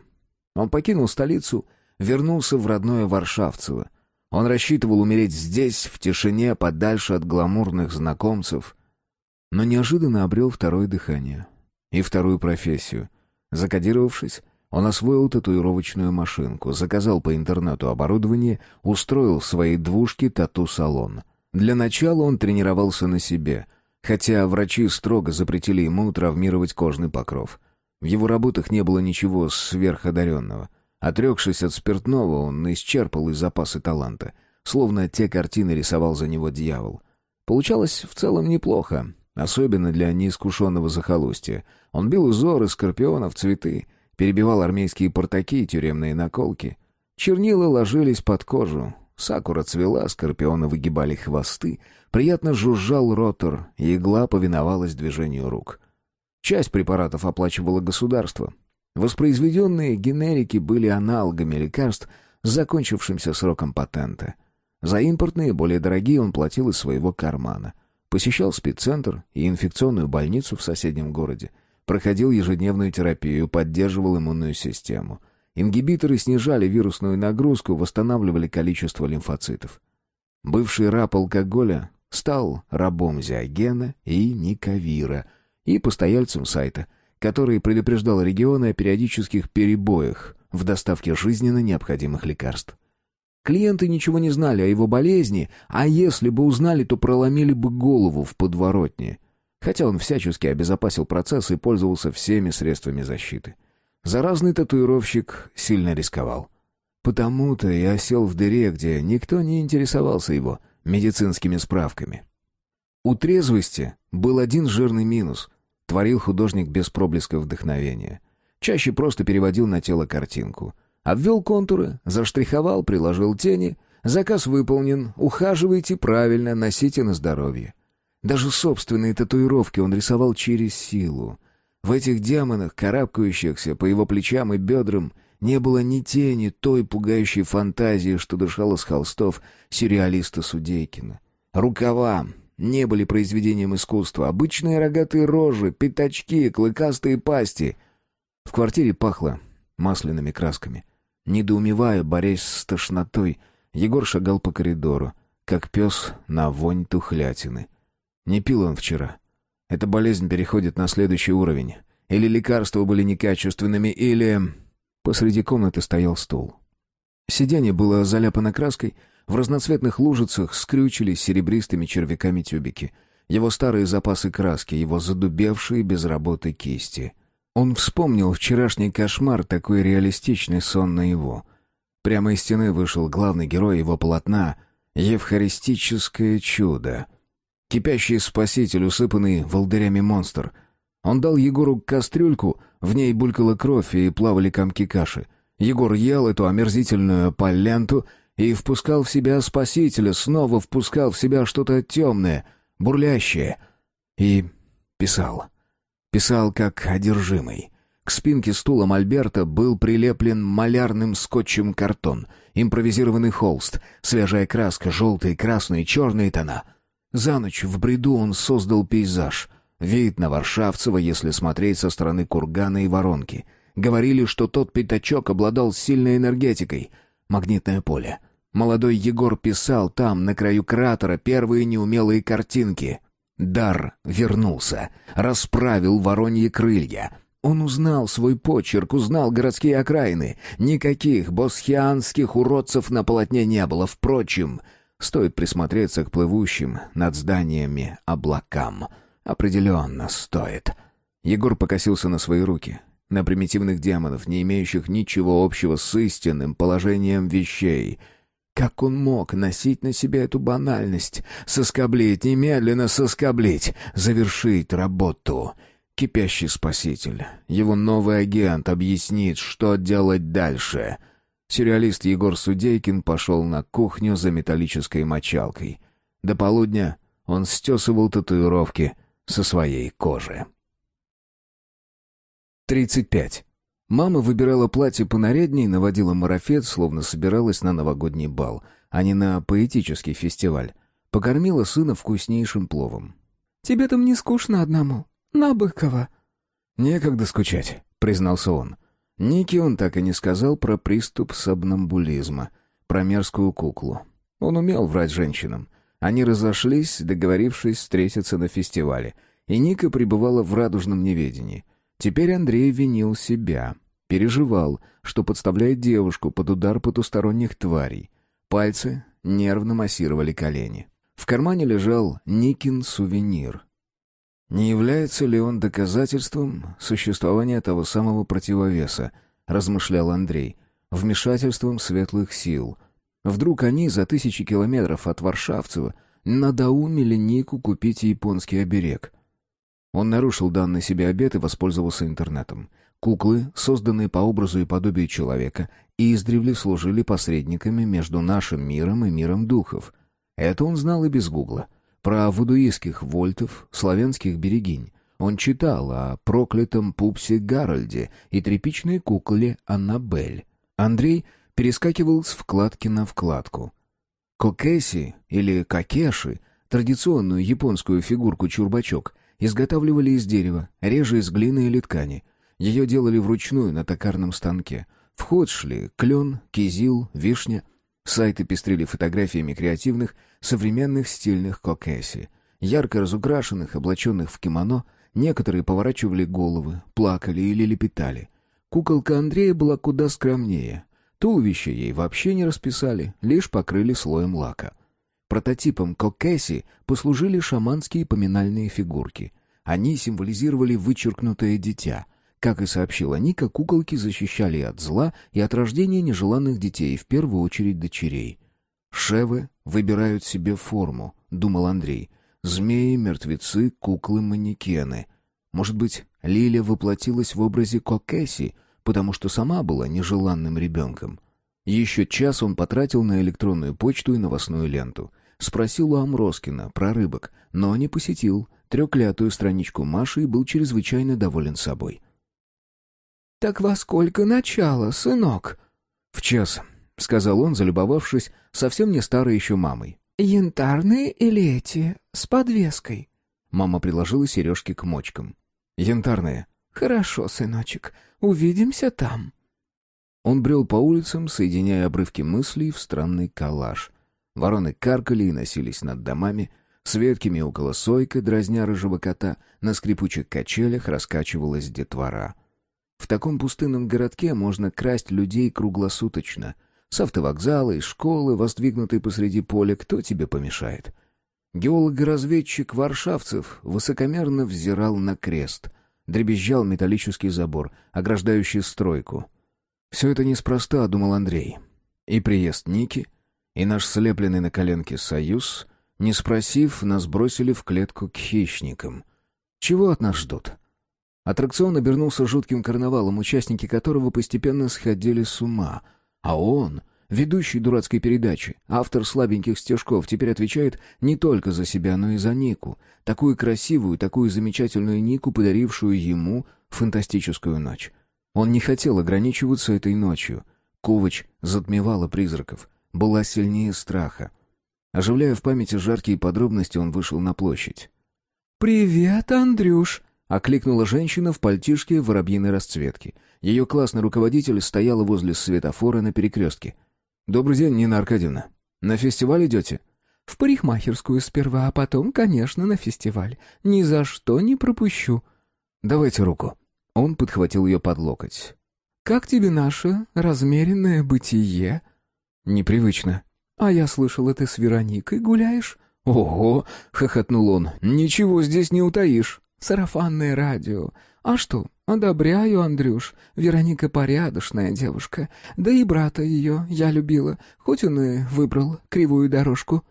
Он покинул столицу, вернулся в родное Варшавцево. Он рассчитывал умереть здесь, в тишине, подальше от гламурных знакомцев, но неожиданно обрел второе дыхание и вторую профессию. Закодировавшись, он освоил татуировочную машинку, заказал по интернету оборудование, устроил в своей двушке тату-салон. Для начала он тренировался на себе, хотя врачи строго запретили ему травмировать кожный покров. В его работах не было ничего сверходаренного. Отрекшись от спиртного, он исчерпал из запасы таланта, словно те картины рисовал за него дьявол. Получалось в целом неплохо, особенно для неискушенного захолустья. Он бил узоры, скорпионов, цветы — перебивал армейские портаки и тюремные наколки. Чернила ложились под кожу, сакура цвела, скорпионы выгибали хвосты, приятно жужжал ротор, и игла повиновалась движению рук. Часть препаратов оплачивало государство. Воспроизведенные генерики были аналогами лекарств с закончившимся сроком патента. За импортные, более дорогие, он платил из своего кармана. Посещал спеццентр и инфекционную больницу в соседнем городе. Проходил ежедневную терапию, поддерживал иммунную систему. Ингибиторы снижали вирусную нагрузку, восстанавливали количество лимфоцитов. Бывший раб алкоголя стал рабом Зиогена и Никавира и постояльцем сайта, который предупреждал регионы о периодических перебоях в доставке жизненно необходимых лекарств. Клиенты ничего не знали о его болезни, а если бы узнали, то проломили бы голову в подворотне — хотя он всячески обезопасил процесс и пользовался всеми средствами защиты. Заразный татуировщик сильно рисковал. Потому-то и осел в дыре, где никто не интересовался его медицинскими справками. У трезвости был один жирный минус. Творил художник без проблеска вдохновения. Чаще просто переводил на тело картинку. Обвел контуры, заштриховал, приложил тени. Заказ выполнен, ухаживайте правильно, носите на здоровье. Даже собственные татуировки он рисовал через силу. В этих демонах, карабкающихся по его плечам и бедрам, не было ни тени той пугающей фантазии, что дышала с холстов сюрреалиста Судейкина. Рукава не были произведением искусства. Обычные рогатые рожи, пятачки, клыкастые пасти. В квартире пахло масляными красками. Недоумевая, борясь с тошнотой, Егор шагал по коридору, как пес на вонь тухлятины — не пил он вчера. Эта болезнь переходит на следующий уровень. Или лекарства были некачественными, или... Посреди комнаты стоял стул. Сиденье было заляпано краской, в разноцветных лужицах скрючились серебристыми червяками тюбики. Его старые запасы краски, его задубевшие без работы кисти. Он вспомнил вчерашний кошмар, такой реалистичный сон на его. Прямо из стены вышел главный герой его полотна — «Евхаристическое чудо». Кипящий спаситель, усыпанный волдырями монстр. Он дал Егору кастрюльку, в ней булькала кровь и плавали комки каши. Егор ел эту омерзительную поленту и впускал в себя спасителя, снова впускал в себя что-то темное, бурлящее. И писал. Писал как одержимый. К спинке стула Мольберта был прилеплен малярным скотчем картон, импровизированный холст, свежая краска, желтые, красные, черные тона — за ночь в бреду он создал пейзаж. Вид на Варшавцева, если смотреть со стороны кургана и воронки. Говорили, что тот пятачок обладал сильной энергетикой. Магнитное поле. Молодой Егор писал там, на краю кратера, первые неумелые картинки. Дар вернулся, расправил вороньи крылья. Он узнал свой почерк, узнал городские окраины. Никаких босхианских уродцев на полотне не было. Впрочем, стоит присмотреться к плывущим над зданиями облакам. Определенно стоит. Егор покосился на свои руки, на примитивных демонов, не имеющих ничего общего с истинным положением вещей — как он мог носить на себе эту банальность? Соскоблить, немедленно соскоблить, завершить работу. Кипящий спаситель, его новый агент объяснит, что делать дальше. Сюрреалист Егор Судейкин пошел на кухню за металлической мочалкой. До полудня он стесывал татуировки со своей кожи. 35. Мама выбирала платье понарядней, наводила марафет, словно собиралась на новогодний бал, а не на поэтический фестиваль. Покормила сына вкуснейшим пловом. «Тебе там не скучно одному? На Быкова». «Некогда скучать», — признался он. Ники он так и не сказал про приступ сомнамбулизма, про мерзкую куклу. Он умел врать женщинам. Они разошлись, договорившись встретиться на фестивале, и Ника пребывала в радужном неведении — Теперь Андрей винил себя. Переживал, что подставляет девушку под удар потусторонних тварей. Пальцы нервно массировали колени. В кармане лежал Никин сувенир. Не является ли он доказательством существования того самого противовеса, размышлял Андрей, вмешательством светлых сил. Вдруг они за тысячи километров от Варшавцева надоумили Нику купить японский оберег. Он нарушил данный себе обет и воспользовался интернетом. Куклы, созданные по образу и подобию человека, издревле служили посредниками между нашим миром и миром духов. Это он знал и без гугла. Про вудуистских вольтов, славянских берегинь. Он читал о проклятом пупсе Гарольде и тряпичной кукле Аннабель. Андрей перескакивал с вкладки на вкладку. Кокеси или какеши, традиционную японскую фигурку-чурбачок, изготавливали из дерева, реже из глины или ткани. Ее делали вручную на токарном станке. В ход шли клен, кизил, вишня. Сайты пестрили фотографиями креативных, современных стильных кокеси. Ярко разукрашенных, облаченных в кимоно, некоторые поворачивали головы, плакали или лепетали. Куколка Андрея была куда скромнее. Туловище ей вообще не расписали, лишь покрыли слоем лака. Прототипом кокеси послужили шаманские поминальные фигурки. Они символизировали вычеркнутое дитя. Как и сообщила Ника, куколки защищали от зла и от рождения нежеланных детей, в первую очередь дочерей. «Шевы выбирают себе форму», — думал Андрей. «Змеи, мертвецы, куклы-манекены». Может быть, Лиля воплотилась в образе Кокеси, потому что сама была нежеланным ребенком. Еще час он потратил на электронную почту и новостную ленту. Спросил у Амроскина про рыбок, но не посетил трёклятую страничку Маши и был чрезвычайно доволен собой. «Так во сколько начало, сынок?» «В час», — сказал он, залюбовавшись совсем не старой еще мамой. «Янтарные или эти, с подвеской?» Мама приложила сережки к мочкам. «Янтарные». «Хорошо, сыночек, увидимся там». Он брел по улицам, соединяя обрывки мыслей в странный коллаж. Вороны каркали и носились над домами. С ветками около сойка, дразня рыжего кота, на скрипучих качелях раскачивалась детвора. В таком пустынном городке можно красть людей круглосуточно. С автовокзала, из школы, воздвигнутой посреди поля, кто тебе помешает? Геолог-разведчик Варшавцев высокомерно взирал на крест. Дребезжал металлический забор, ограждающий стройку. «Все это неспроста», — думал Андрей. И приезд Ники — и наш слепленный на коленке союз, не спросив, нас бросили в клетку к хищникам. Чего от нас ждут? Аттракцион обернулся жутким карнавалом, участники которого постепенно сходили с ума. А он, ведущий дурацкой передачи, автор слабеньких стежков, теперь отвечает не только за себя, но и за Нику. Такую красивую, такую замечательную Нику, подарившую ему фантастическую ночь. Он не хотел ограничиваться этой ночью. Ковач затмевала призраков была сильнее страха. Оживляя в памяти жаркие подробности, он вышел на площадь. «Привет, Андрюш!» — окликнула женщина в пальтишке воробьиной расцветки. Ее классный руководитель стояла возле светофора на перекрестке. «Добрый день, Нина Аркадьевна. На фестиваль идете?» «В парикмахерскую сперва, а потом, конечно, на фестиваль. Ни за что не пропущу». «Давайте руку». Он подхватил ее под локоть. «Как тебе наше размеренное бытие?» «Непривычно». «А я слышала, ты с Вероникой гуляешь?» «Ого!» — хохотнул он. «Ничего здесь не утаишь». «Сарафанное радио. А что, одобряю, Андрюш. Вероника порядочная девушка. Да и брата ее я любила, хоть он и выбрал кривую дорожку».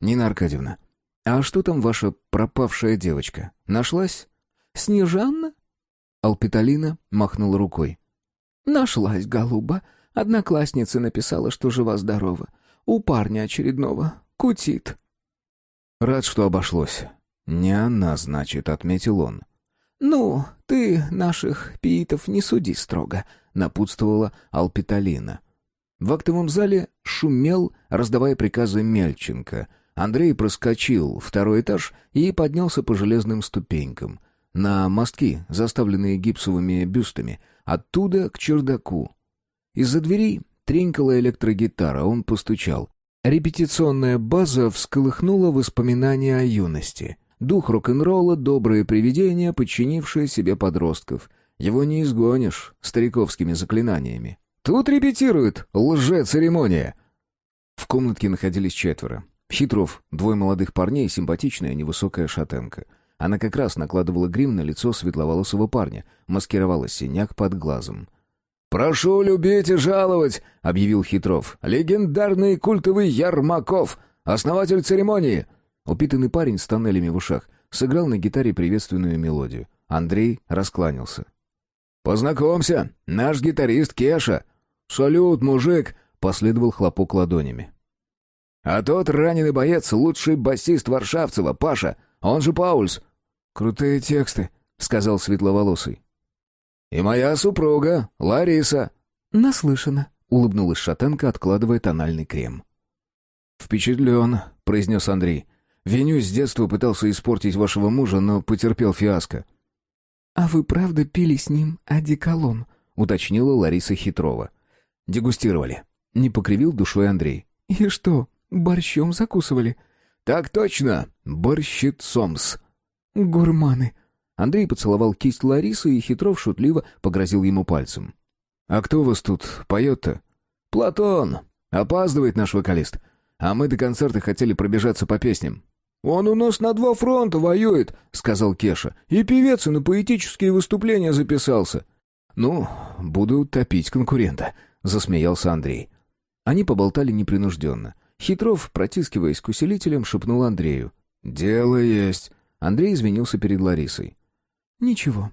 «Нина Аркадьевна, а что там ваша пропавшая девочка? Нашлась?» «Снежанна?» Алпиталина махнула рукой. «Нашлась, голуба. Одноклассница написала, что жива-здорова. У парня очередного. Кутит». «Рад, что обошлось. Не она, значит», — отметил он. «Ну, ты наших пиитов не суди строго», — напутствовала Алпиталина. В актовом зале шумел, раздавая приказы Мельченко. Андрей проскочил второй этаж и поднялся по железным ступенькам. На мостки, заставленные гипсовыми бюстами, оттуда к чердаку. Из-за двери тренькала электрогитара, он постучал. Репетиционная база всколыхнула воспоминания о юности. Дух рок-н-ролла — доброе привидение, подчинившее себе подростков. Его не изгонишь стариковскими заклинаниями. «Тут репетируют! Лже-церемония!» В комнатке находились четверо. Хитров, двое молодых парней симпатичная невысокая шатенка. Она как раз накладывала грим на лицо светловолосого парня, маскировала синяк под глазом. «Прошу любить и жаловать», — объявил Хитров. «Легендарный культовый Ярмаков, основатель церемонии». Упитанный парень с тоннелями в ушах сыграл на гитаре приветственную мелодию. Андрей раскланялся. «Познакомься, наш гитарист Кеша». «Салют, мужик», — последовал хлопок ладонями. «А тот раненый боец — лучший басист Варшавцева, Паша, он же Паульс». «Крутые тексты», — сказал светловолосый. «И моя супруга, Лариса». «Наслышана», — улыбнулась шатенка, откладывая тональный крем. «Впечатлен», — произнес Андрей. «Венюсь с детства пытался испортить вашего мужа, но потерпел фиаско». «А вы правда пили с ним одеколон?» — уточнила Лариса Хитрова. «Дегустировали». Не покривил душой Андрей. «И что, борщом закусывали?» «Так точно, борщицомс». «Гурманы», Андрей поцеловал кисть Ларисы, и Хитров шутливо погрозил ему пальцем. «А кто вас тут поет-то?» «Платон. Опаздывает наш вокалист. А мы до концерта хотели пробежаться по песням». «Он у нас на два фронта воюет», — сказал Кеша. «И певец и на поэтические выступления записался». «Ну, буду топить конкурента», — засмеялся Андрей. Они поболтали непринужденно. Хитров, протискиваясь к усилителям, шепнул Андрею. «Дело есть». Андрей извинился перед Ларисой. «Ничего.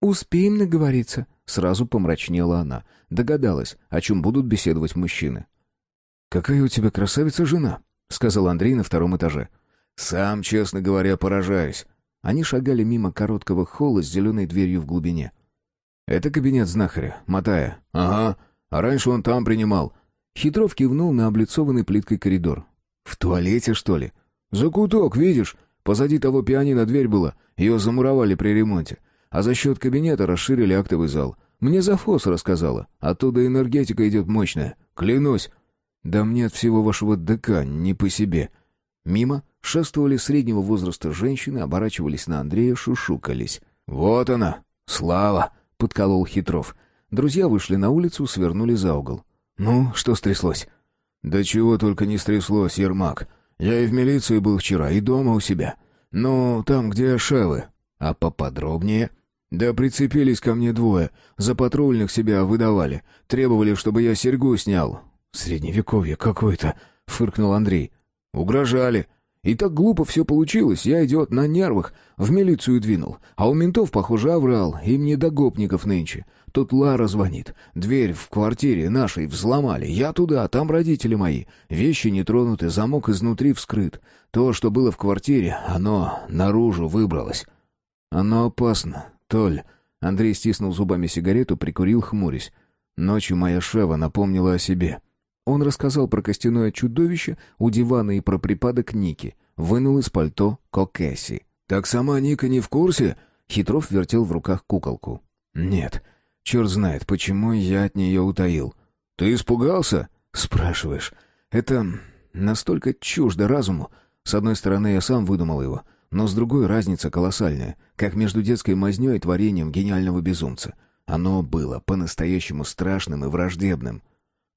Успеем наговориться», — сразу помрачнела она. Догадалась, о чем будут беседовать мужчины. «Какая у тебя красавица жена», — сказал Андрей на втором этаже. «Сам, честно говоря, поражаюсь». Они шагали мимо короткого холла с зеленой дверью в глубине. «Это кабинет знахаря, Матая». «Ага, а раньше он там принимал». Хитров кивнул на облицованный плиткой коридор. «В туалете, что ли?» «Закуток, видишь? Позади того пианино дверь была. Ее замуровали при ремонте. А за счет кабинета расширили актовый зал. Мне завхоз рассказала. Оттуда энергетика идет мощная. Клянусь. Да мне от всего вашего ДК не по себе. Мимо шествовали среднего возраста женщины, оборачивались на Андрея, шушукались. «Вот она! Слава!» — подколол Хитров. Друзья вышли на улицу, свернули за угол. «Ну, что стряслось?» «Да чего только не стряслось, Ермак. Я и в милиции был вчера, и дома у себя. «Ну, там, где шевы. А поподробнее?» «Да прицепились ко мне двое. За патрульных себя выдавали. Требовали, чтобы я серьгу снял». «Средневековье какое-то», — фыркнул Андрей. «Угрожали. И так глупо все получилось. Я, идиот, на нервах. В милицию двинул. А у ментов, похоже, оврал. Им не до гопников нынче. Тут Лара звонит. Дверь в квартире нашей взломали. Я туда, там родители мои. Вещи не тронуты, замок изнутри вскрыт. То, что было в квартире, оно наружу выбралось. Оно опасно, Толь. Андрей стиснул зубами сигарету, прикурил, хмурясь. Ночью моя Шева напомнила о себе. Он рассказал про костяное чудовище у дивана и про припадок Ники. Вынул из пальто Кокэси. «Так сама Ника не в курсе?» Хитров вертел в руках куколку. «Нет. Черт знает, почему я от нее утаил». «Ты испугался?» «Спрашиваешь. Это настолько чуждо разуму. С одной стороны, я сам выдумал его. но с другой разница колоссальная, как между детской мазнёй и творением гениального безумца. Оно было по-настоящему страшным и враждебным.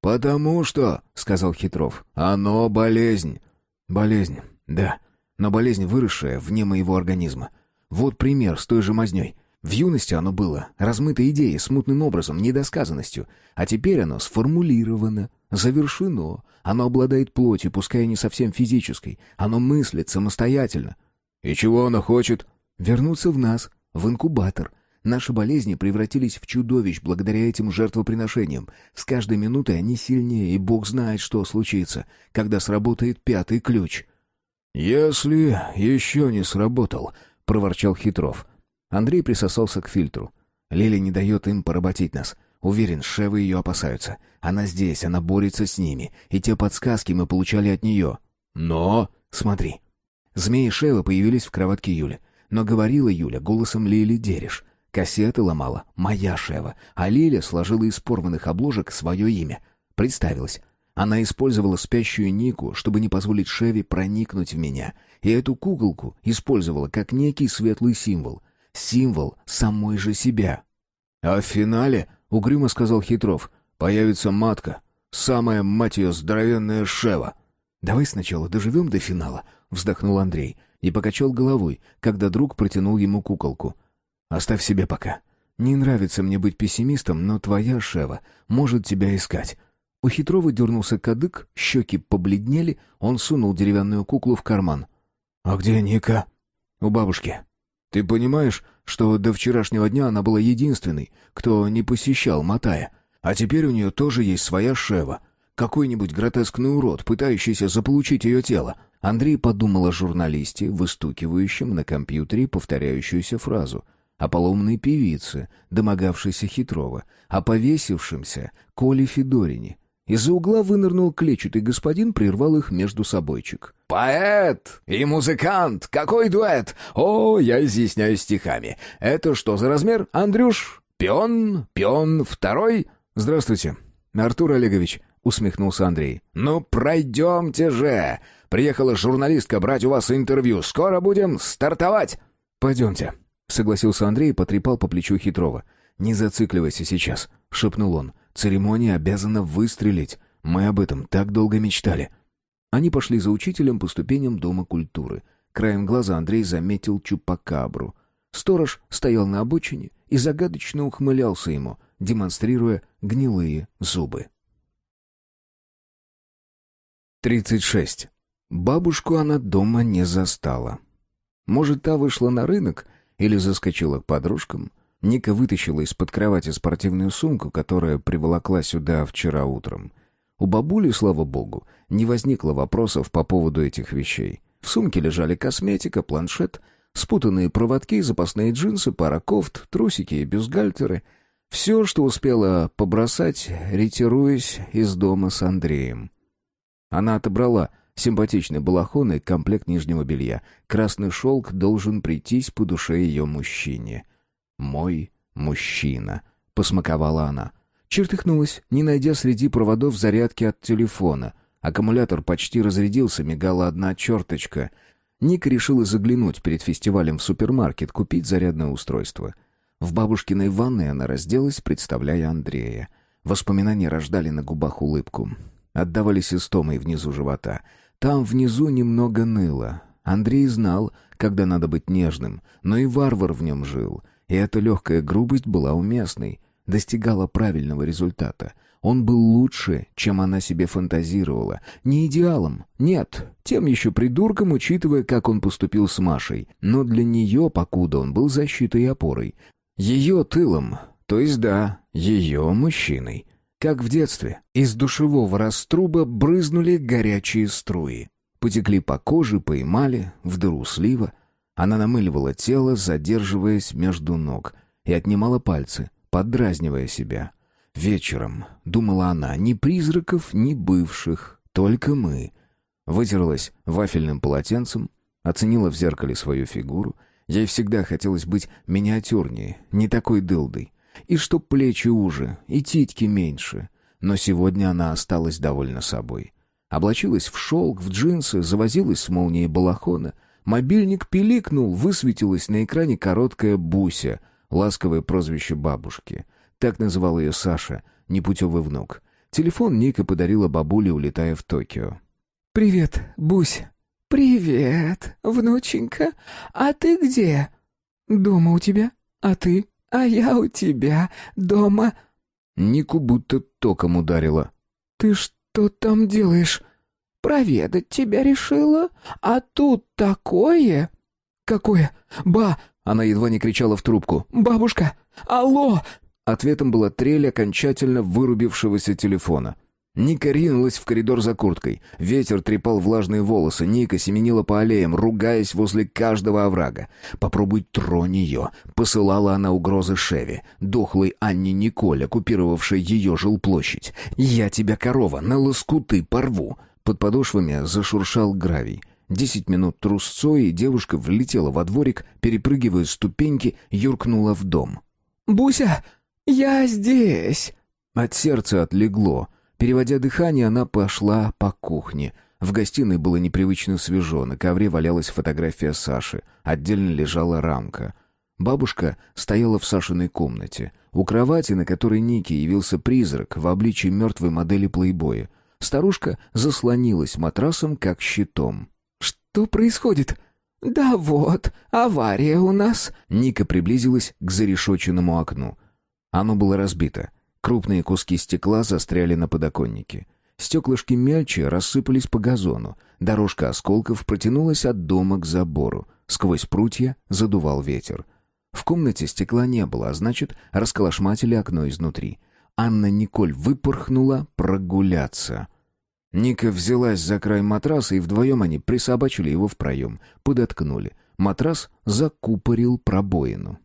«Потому что», — сказал Хитров, — «оно болезнь». «Болезнь, да, но болезнь, выросшая вне моего организма. Вот пример с той же мазнёй. В юности оно было размытой идеей, смутным образом, недосказанностью, а теперь оно сформулировано, завершено, оно обладает плотью, пускай и не совсем физической, оно мыслит самостоятельно. И чего оно хочет? Вернуться в нас, в инкубатор. Наши болезни превратились в чудовищ благодаря этим жертвоприношениям. С каждой минутой они сильнее, и Бог знает, что случится, когда сработает пятый ключ. «Если еще не сработал», — проворчал Хитров, — Андрей присосался к фильтру. Лили не дает им поработить нас. Уверен, шевы ее опасаются. Она здесь, она борется с ними. И те подсказки мы получали от нее. Но... Смотри. Змеи Шевы появились в кроватке Юли. Но говорила Юля голосом Лили Дереш. Кассеты ломала моя Шева, а Лиля сложила из порванных обложек свое имя. Представилась. Она использовала спящую Нику, чтобы не позволить Шеве проникнуть в меня. И эту куколку использовала как некий светлый символ — символ самой же себя. А в финале, угрюмо сказал Хитров, появится матка, самая, мать ее, здоровенная шева. Давай сначала доживем до финала, вздохнул Андрей и покачал головой, когда друг протянул ему куколку. Оставь себе пока. Не нравится мне быть пессимистом, но твоя шева может тебя искать. У Хитрова дернулся кадык, щеки побледнели, он сунул деревянную куклу в карман. «А где Ника?» «У бабушки. Ты понимаешь, что до вчерашнего дня она была единственной, кто не посещал Матая, а теперь у нее тоже есть своя шева, какой-нибудь гротескный урод, пытающийся заполучить ее тело. Андрей подумал о журналисте, выстукивающем на компьютере повторяющуюся фразу, о поломной певице, домогавшейся хитрого, о повесившемся Коле Федорине, из-за угла вынырнул клетчатый господин, прервал их между собойчик. «Поэт и музыкант! Какой дуэт! О, я изъясняюсь стихами. Это что за размер, Андрюш? Пион? Пион второй?» «Здравствуйте, Артур Олегович», — усмехнулся Андрей. «Ну, пройдемте же! Приехала журналистка брать у вас интервью. Скоро будем стартовать!» «Пойдемте», — согласился Андрей и потрепал по плечу Хитрова. «Не зацикливайся сейчас», — шепнул он. Церемония обязана выстрелить. Мы об этом так долго мечтали. Они пошли за учителем по ступеням Дома культуры. Краем глаза Андрей заметил чупакабру. Сторож стоял на обочине и загадочно ухмылялся ему, демонстрируя гнилые зубы. 36. Бабушку она дома не застала. Может, та вышла на рынок или заскочила к подружкам. Ника вытащила из-под кровати спортивную сумку, которая приволокла сюда вчера утром. У бабули, слава богу, не возникло вопросов по поводу этих вещей. В сумке лежали косметика, планшет, спутанные проводки, запасные джинсы, пара кофт, трусики и бюстгальтеры. Все, что успела побросать, ретируясь из дома с Андреем. Она отобрала симпатичный балахон и комплект нижнего белья. Красный шелк должен прийтись по душе ее мужчине. «Мой мужчина», — посмаковала она. Чертыхнулась, не найдя среди проводов зарядки от телефона. Аккумулятор почти разрядился, мигала одна черточка. Ника решила заглянуть перед фестивалем в супермаркет, купить зарядное устройство. В бабушкиной ванной она разделась, представляя Андрея. Воспоминания рождали на губах улыбку. Отдавались истомой внизу живота. Там внизу немного ныло. Андрей знал, когда надо быть нежным, но и варвар в нем жил — и эта легкая грубость была уместной, достигала правильного результата. Он был лучше, чем она себе фантазировала. Не идеалом, нет, тем еще придурком, учитывая, как он поступил с Машей. Но для нее, покуда он был защитой и опорой. Ее тылом, то есть да, ее мужчиной. Как в детстве, из душевого раструба брызнули горячие струи. Потекли по коже, по эмали, в дыру слива, она намыливала тело, задерживаясь между ног, и отнимала пальцы, поддразнивая себя. «Вечером», — думала она, — «ни призраков, ни бывших, только мы». Вытерлась вафельным полотенцем, оценила в зеркале свою фигуру. Ей всегда хотелось быть миниатюрнее, не такой дылдой. И чтоб плечи уже, и титьки меньше. Но сегодня она осталась довольна собой. Облачилась в шелк, в джинсы, завозилась с молнией балахона — Мобильник пиликнул, высветилась на экране короткая Буся, ласковое прозвище бабушки. Так называл ее Саша, непутевый внук. Телефон Ника подарила бабуле, улетая в Токио. «Привет, Бусь». «Привет, внученька. А ты где?» «Дома у тебя. А ты?» «А я у тебя. Дома». Нику будто током ударило. «Ты что там делаешь?» «Проведать тебя решила. А тут такое...» «Какое? Ба!» Она едва не кричала в трубку. «Бабушка! Алло!» Ответом была трель окончательно вырубившегося телефона. Ника ринулась в коридор за курткой. Ветер трепал влажные волосы. Ника семенила по аллеям, ругаясь возле каждого оврага. «Попробуй тронь ее!» Посылала она угрозы Шеве, дохлой Анне Николь, оккупировавшей ее жилплощадь. «Я тебя, корова, на лоскуты порву!» Под подошвами зашуршал гравий. Десять минут трусцой, и девушка влетела во дворик, перепрыгивая ступеньки, юркнула в дом. «Буся, я здесь!» От сердца отлегло — Переводя дыхание, она пошла по кухне. В гостиной было непривычно свежо, на ковре валялась фотография Саши, отдельно лежала рамка. Бабушка стояла в Сашиной комнате. У кровати, на которой Ники явился призрак в обличии мертвой модели плейбоя. Старушка заслонилась матрасом, как щитом. «Что происходит?» «Да вот, авария у нас». Ника приблизилась к зарешоченному окну. Оно было разбито. Крупные куски стекла застряли на подоконнике. Стеклышки мельче рассыпались по газону. Дорожка осколков протянулась от дома к забору. Сквозь прутья задувал ветер. В комнате стекла не было, а значит, расколошматили окно изнутри. Анна Николь выпорхнула прогуляться. Ника взялась за край матраса, и вдвоем они присобачили его в проем, подоткнули. Матрас закупорил пробоину.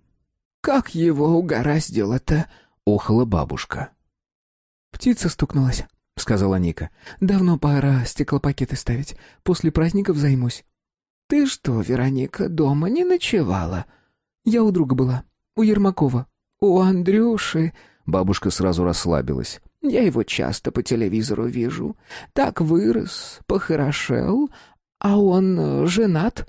«Как его угораздило-то?» — охала бабушка. «Птица стукнулась», — сказала Ника. «Давно пора стеклопакеты ставить. После праздников займусь». «Ты что, Вероника, дома не ночевала?» «Я у друга была. У Ермакова. У Андрюши...» Бабушка сразу расслабилась. «Я его часто по телевизору вижу. Так вырос, похорошел. А он э, женат?»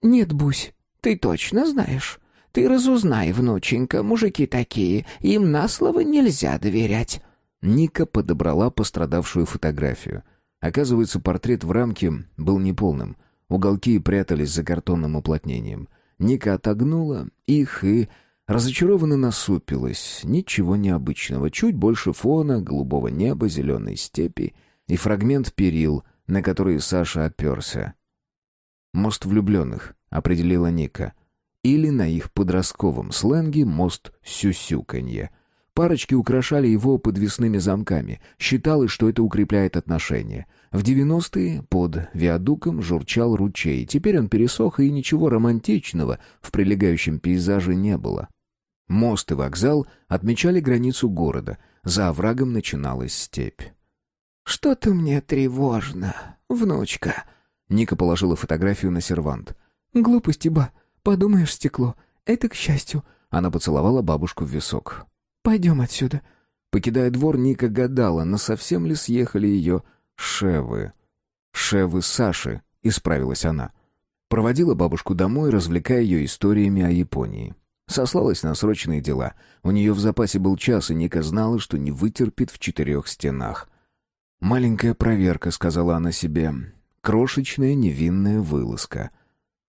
«Нет, Бусь, ты точно знаешь?» Ты разузнай, внученька, мужики такие, им на слово нельзя доверять». Ника подобрала пострадавшую фотографию. Оказывается, портрет в рамке был неполным. Уголки прятались за картонным уплотнением. Ника отогнула их и разочарованно насупилась. Ничего необычного. Чуть больше фона, голубого неба, зеленой степи и фрагмент перил, на который Саша оперся. «Мост влюбленных», — определила Ника или на их подростковом сленге мост сюсюканье. Парочки украшали его подвесными замками, считалось, что это укрепляет отношения. В девяностые под виадуком журчал ручей, теперь он пересох, и ничего романтичного в прилегающем пейзаже не было. Мост и вокзал отмечали границу города, за оврагом начиналась степь. «Что-то мне тревожно, внучка», — Ника положила фотографию на сервант. «Глупости, ба. Подумаешь, стекло. Это к счастью. Она поцеловала бабушку в висок. Пойдем отсюда. Покидая двор, Ника гадала, на совсем ли съехали ее шевы. Шевы Саши, исправилась она. Проводила бабушку домой, развлекая ее историями о Японии. Сослалась на срочные дела. У нее в запасе был час, и Ника знала, что не вытерпит в четырех стенах. «Маленькая проверка», — сказала она себе. «Крошечная невинная вылазка».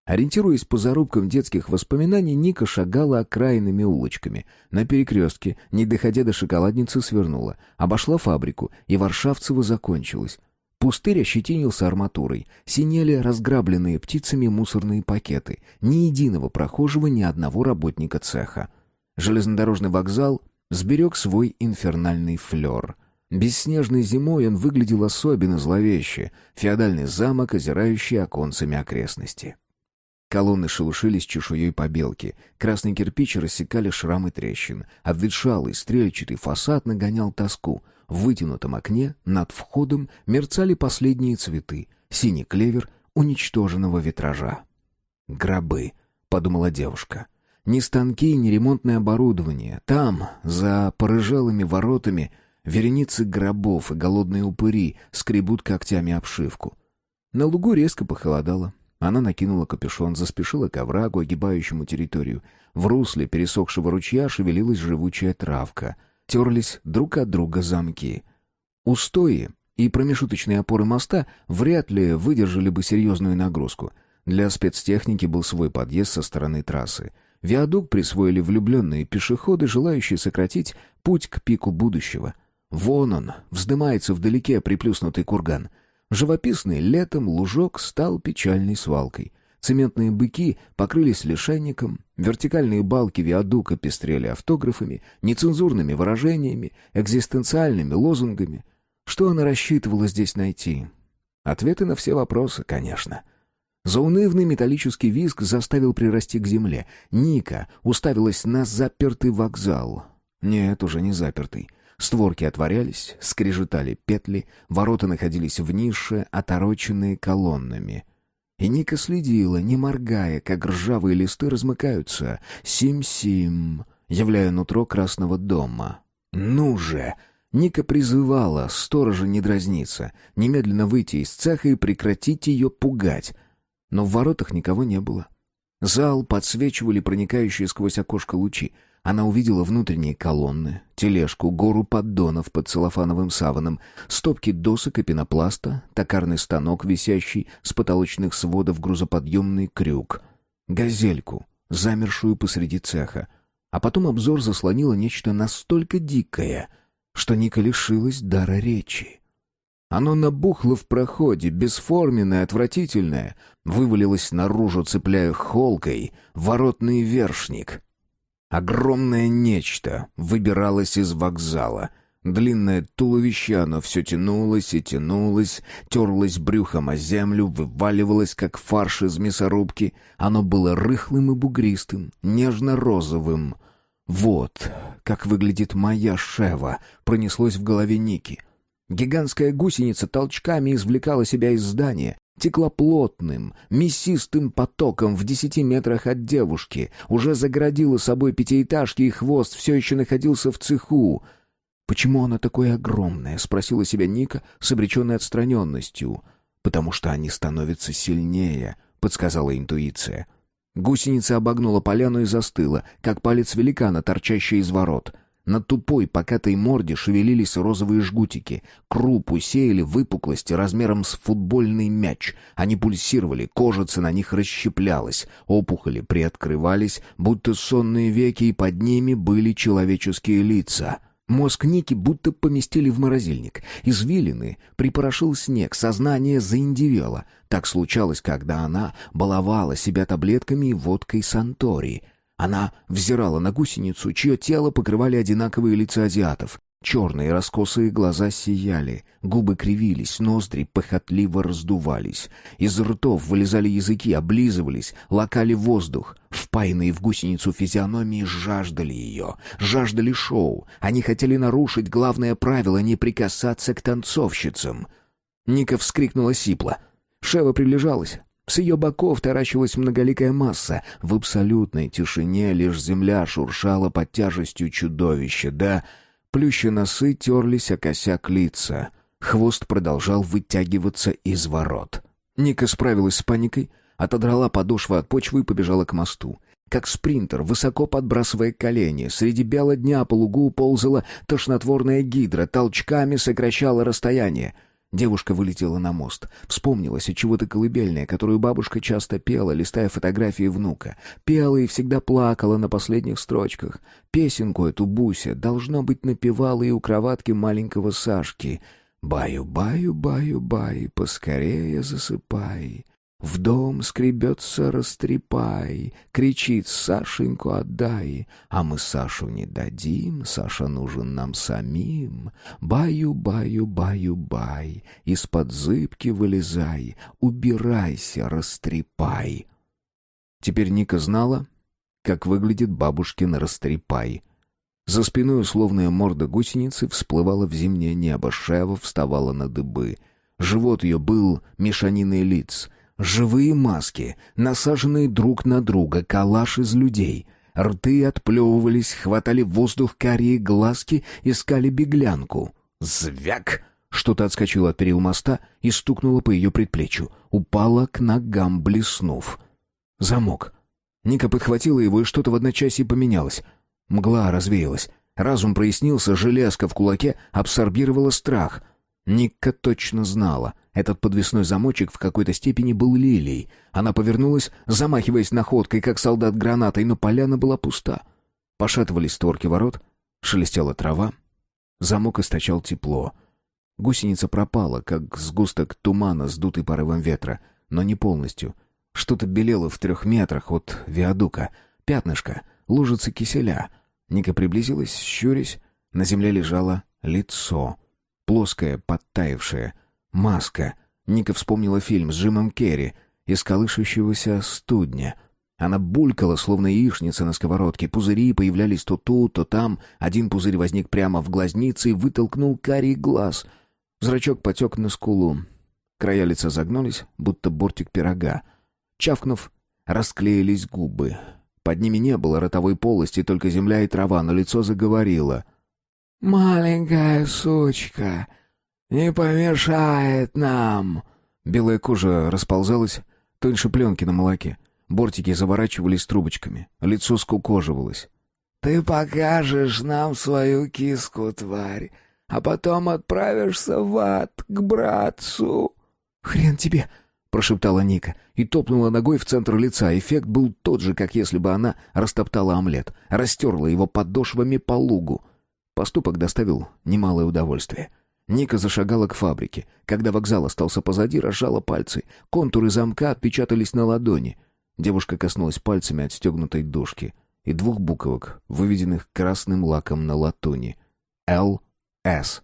Ориентируясь по зарубкам детских воспоминаний, Ника шагала окраинными улочками. На перекрестке, не доходя до шоколадницы, свернула. Обошла фабрику, и Варшавцево закончилось. Пустырь ощетинился арматурой. Синели разграбленные птицами мусорные пакеты. Ни единого прохожего, ни одного работника цеха. Железнодорожный вокзал сберег свой инфернальный флер. Бесснежной зимой он выглядел особенно зловеще. Феодальный замок, озирающий оконцами окрестности. Колонны шелушились чешуей побелки. Красный кирпич рассекали шрамы трещин. Обветшалый стрельчатый фасад нагонял тоску. В вытянутом окне над входом мерцали последние цветы. Синий клевер уничтоженного витража. «Гробы», — подумала девушка. «Ни станки, ни ремонтное оборудование. Там, за порыжалыми воротами, вереницы гробов и голодные упыри скребут когтями обшивку». На лугу резко похолодало. Она накинула капюшон, заспешила к оврагу, огибающему территорию. В русле пересохшего ручья шевелилась живучая травка. Терлись друг от друга замки. Устои и промежуточные опоры моста вряд ли выдержали бы серьезную нагрузку. Для спецтехники был свой подъезд со стороны трассы. Виадук присвоили влюбленные пешеходы, желающие сократить путь к пику будущего. Вон он, вздымается вдалеке приплюснутый курган — Живописный летом лужок стал печальной свалкой. Цементные быки покрылись лишайником, вертикальные балки виадука пестрели автографами, нецензурными выражениями, экзистенциальными лозунгами. Что она рассчитывала здесь найти? Ответы на все вопросы, конечно. Заунывный металлический визг заставил прирасти к земле. Ника уставилась на запертый вокзал. Нет, уже не запертый. Створки отворялись, скрежетали петли, ворота находились в нише, отороченные колоннами. И Ника следила, не моргая, как ржавые листы размыкаются. Сим-сим, являя нутро красного дома. «Ну же!» Ника призывала сторожа не дразниться, немедленно выйти из цеха и прекратить ее пугать. Но в воротах никого не было. Зал подсвечивали проникающие сквозь окошко лучи. Она увидела внутренние колонны, тележку, гору поддонов под целлофановым саваном, стопки досок и пенопласта, токарный станок, висящий с потолочных сводов грузоподъемный крюк, газельку, замершую посреди цеха. А потом обзор заслонило нечто настолько дикое, что Ника лишилась дара речи. Оно набухло в проходе, бесформенное, отвратительное, вывалилось наружу, цепляя холкой воротный вершник — Огромное нечто выбиралось из вокзала. Длинное туловище, оно все тянулось и тянулось, терлось брюхом о землю, вываливалось, как фарш из мясорубки. Оно было рыхлым и бугристым, нежно-розовым. «Вот как выглядит моя Шева», — пронеслось в голове Ники. Гигантская гусеница толчками извлекала себя из здания, текла плотным, мясистым потоком в десяти метрах от девушки, уже загородила собой пятиэтажки, и хвост все еще находился в цеху. «Почему она такое огромное?» — спросила себя Ника с обреченной отстраненностью. «Потому что они становятся сильнее», — подсказала интуиция. Гусеница обогнула поляну и застыла, как палец великана, торчащий из ворот — на тупой покатой морде шевелились розовые жгутики. Круп усеяли выпуклости размером с футбольный мяч. Они пульсировали, кожица на них расщеплялась. Опухоли приоткрывались, будто сонные веки, и под ними были человеческие лица. Мозг Ники будто поместили в морозильник. Извилины припорошил снег, сознание заиндивело. Так случалось, когда она баловала себя таблетками и водкой Сантори — она взирала на гусеницу, чье тело покрывали одинаковые лица азиатов. Черные раскосые глаза сияли, губы кривились, ноздри похотливо раздувались. Из ртов вылезали языки, облизывались, лакали воздух. Впаянные в гусеницу физиономии жаждали ее, жаждали шоу. Они хотели нарушить главное правило — не прикасаться к танцовщицам. Ника вскрикнула сипло. Шева приближалась. С ее боков таращилась многоликая масса. В абсолютной тишине лишь земля шуршала под тяжестью чудовища, да плющи носы терлись о косяк лица. Хвост продолжал вытягиваться из ворот. Ника справилась с паникой, отодрала подошву от почвы и побежала к мосту. Как спринтер, высоко подбрасывая колени, среди бела дня по лугу ползала тошнотворная гидра, толчками сокращала расстояние — Девушка вылетела на мост. Вспомнилась от чего-то колыбельное, которую бабушка часто пела, листая фотографии внука. Пела и всегда плакала на последних строчках. Песенку эту Буся, должно быть, напевала и у кроватки маленького Сашки. «Баю-баю, баю-бай, поскорее засыпай». В дом скребется растрепай, кричит «Сашеньку отдай!» А мы Сашу не дадим, Саша нужен нам самим. Баю-баю-баю-бай, из-под зыбки вылезай, убирайся, растрепай. Теперь Ника знала, как выглядит бабушкин растрепай. За спиной условная морда гусеницы всплывала в зимнее небо, Шева вставала на дыбы. Живот ее был мешаниной лиц — Живые маски, насаженные друг на друга, калаш из людей. Рты отплевывались, хватали воздух карие глазки, искали беглянку. Звяк! Что-то отскочило от перил моста и стукнуло по ее предплечью. Упало к ногам, блеснув. Замок. Ника подхватила его, и что-то в одночасье поменялось. Мгла развеялась. Разум прояснился, железка в кулаке абсорбировала страх. Ника точно знала. Этот подвесной замочек в какой-то степени был лилией. Она повернулась, замахиваясь находкой, как солдат гранатой, но поляна была пуста. Пошатывались створки ворот, шелестела трава. Замок источал тепло. Гусеница пропала, как сгусток тумана, сдутый порывом ветра, но не полностью. Что-то белело в трех метрах от виадука. Пятнышко, лужица киселя — Ника приблизилась, щурясь. На земле лежало лицо. Плоское, подтаявшее. Маска. Ника вспомнила фильм с Джимом Керри из колышущегося студня. Она булькала, словно яичница на сковородке. Пузыри появлялись то тут, то там. Один пузырь возник прямо в глазнице и вытолкнул карий глаз. Зрачок потек на скулу. Края лица загнулись, будто бортик пирога. Чавкнув, расклеились губы. Под ними не было ротовой полости, только земля и трава, но лицо заговорило. «Маленькая сучка, не помешает нам!» Белая кожа расползалась, тоньше пленки на молоке. Бортики заворачивались трубочками, лицо скукоживалось. «Ты покажешь нам свою киску, тварь, а потом отправишься в ад к братцу!» «Хрен тебе!» прошептала Ника и топнула ногой в центр лица. Эффект был тот же, как если бы она растоптала омлет, растерла его подошвами по лугу. Поступок доставил немалое удовольствие. Ника зашагала к фабрике. Когда вокзал остался позади, разжала пальцы. Контуры замка отпечатались на ладони. Девушка коснулась пальцами отстегнутой дужки и двух буквок, выведенных красным лаком на латуни. «Л.С.»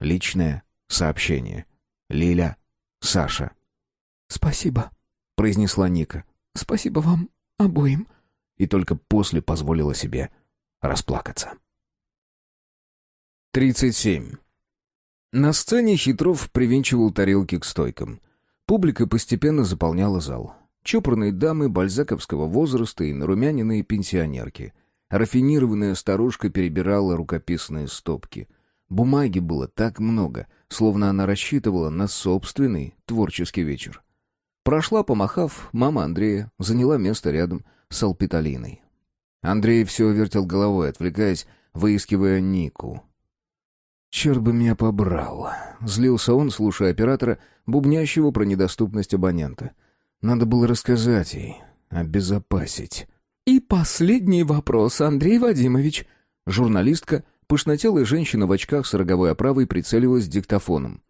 Личное сообщение. Лиля, Саша. «Спасибо», — произнесла Ника. «Спасибо вам обоим». И только после позволила себе расплакаться. 37. На сцене Хитров привинчивал тарелки к стойкам. Публика постепенно заполняла зал. Чопорные дамы бальзаковского возраста и нарумяненные пенсионерки. Рафинированная старушка перебирала рукописные стопки. Бумаги было так много, словно она рассчитывала на собственный творческий вечер. Прошла, помахав, мама Андрея заняла место рядом с Алпиталиной. Андрей все вертел головой, отвлекаясь, выискивая Нику. «Черт бы меня побрал!» — злился он, слушая оператора, бубнящего про недоступность абонента. «Надо было рассказать ей, обезопасить». «И последний вопрос, Андрей Вадимович». Журналистка, пышнотелая женщина в очках с роговой оправой, прицелилась диктофоном.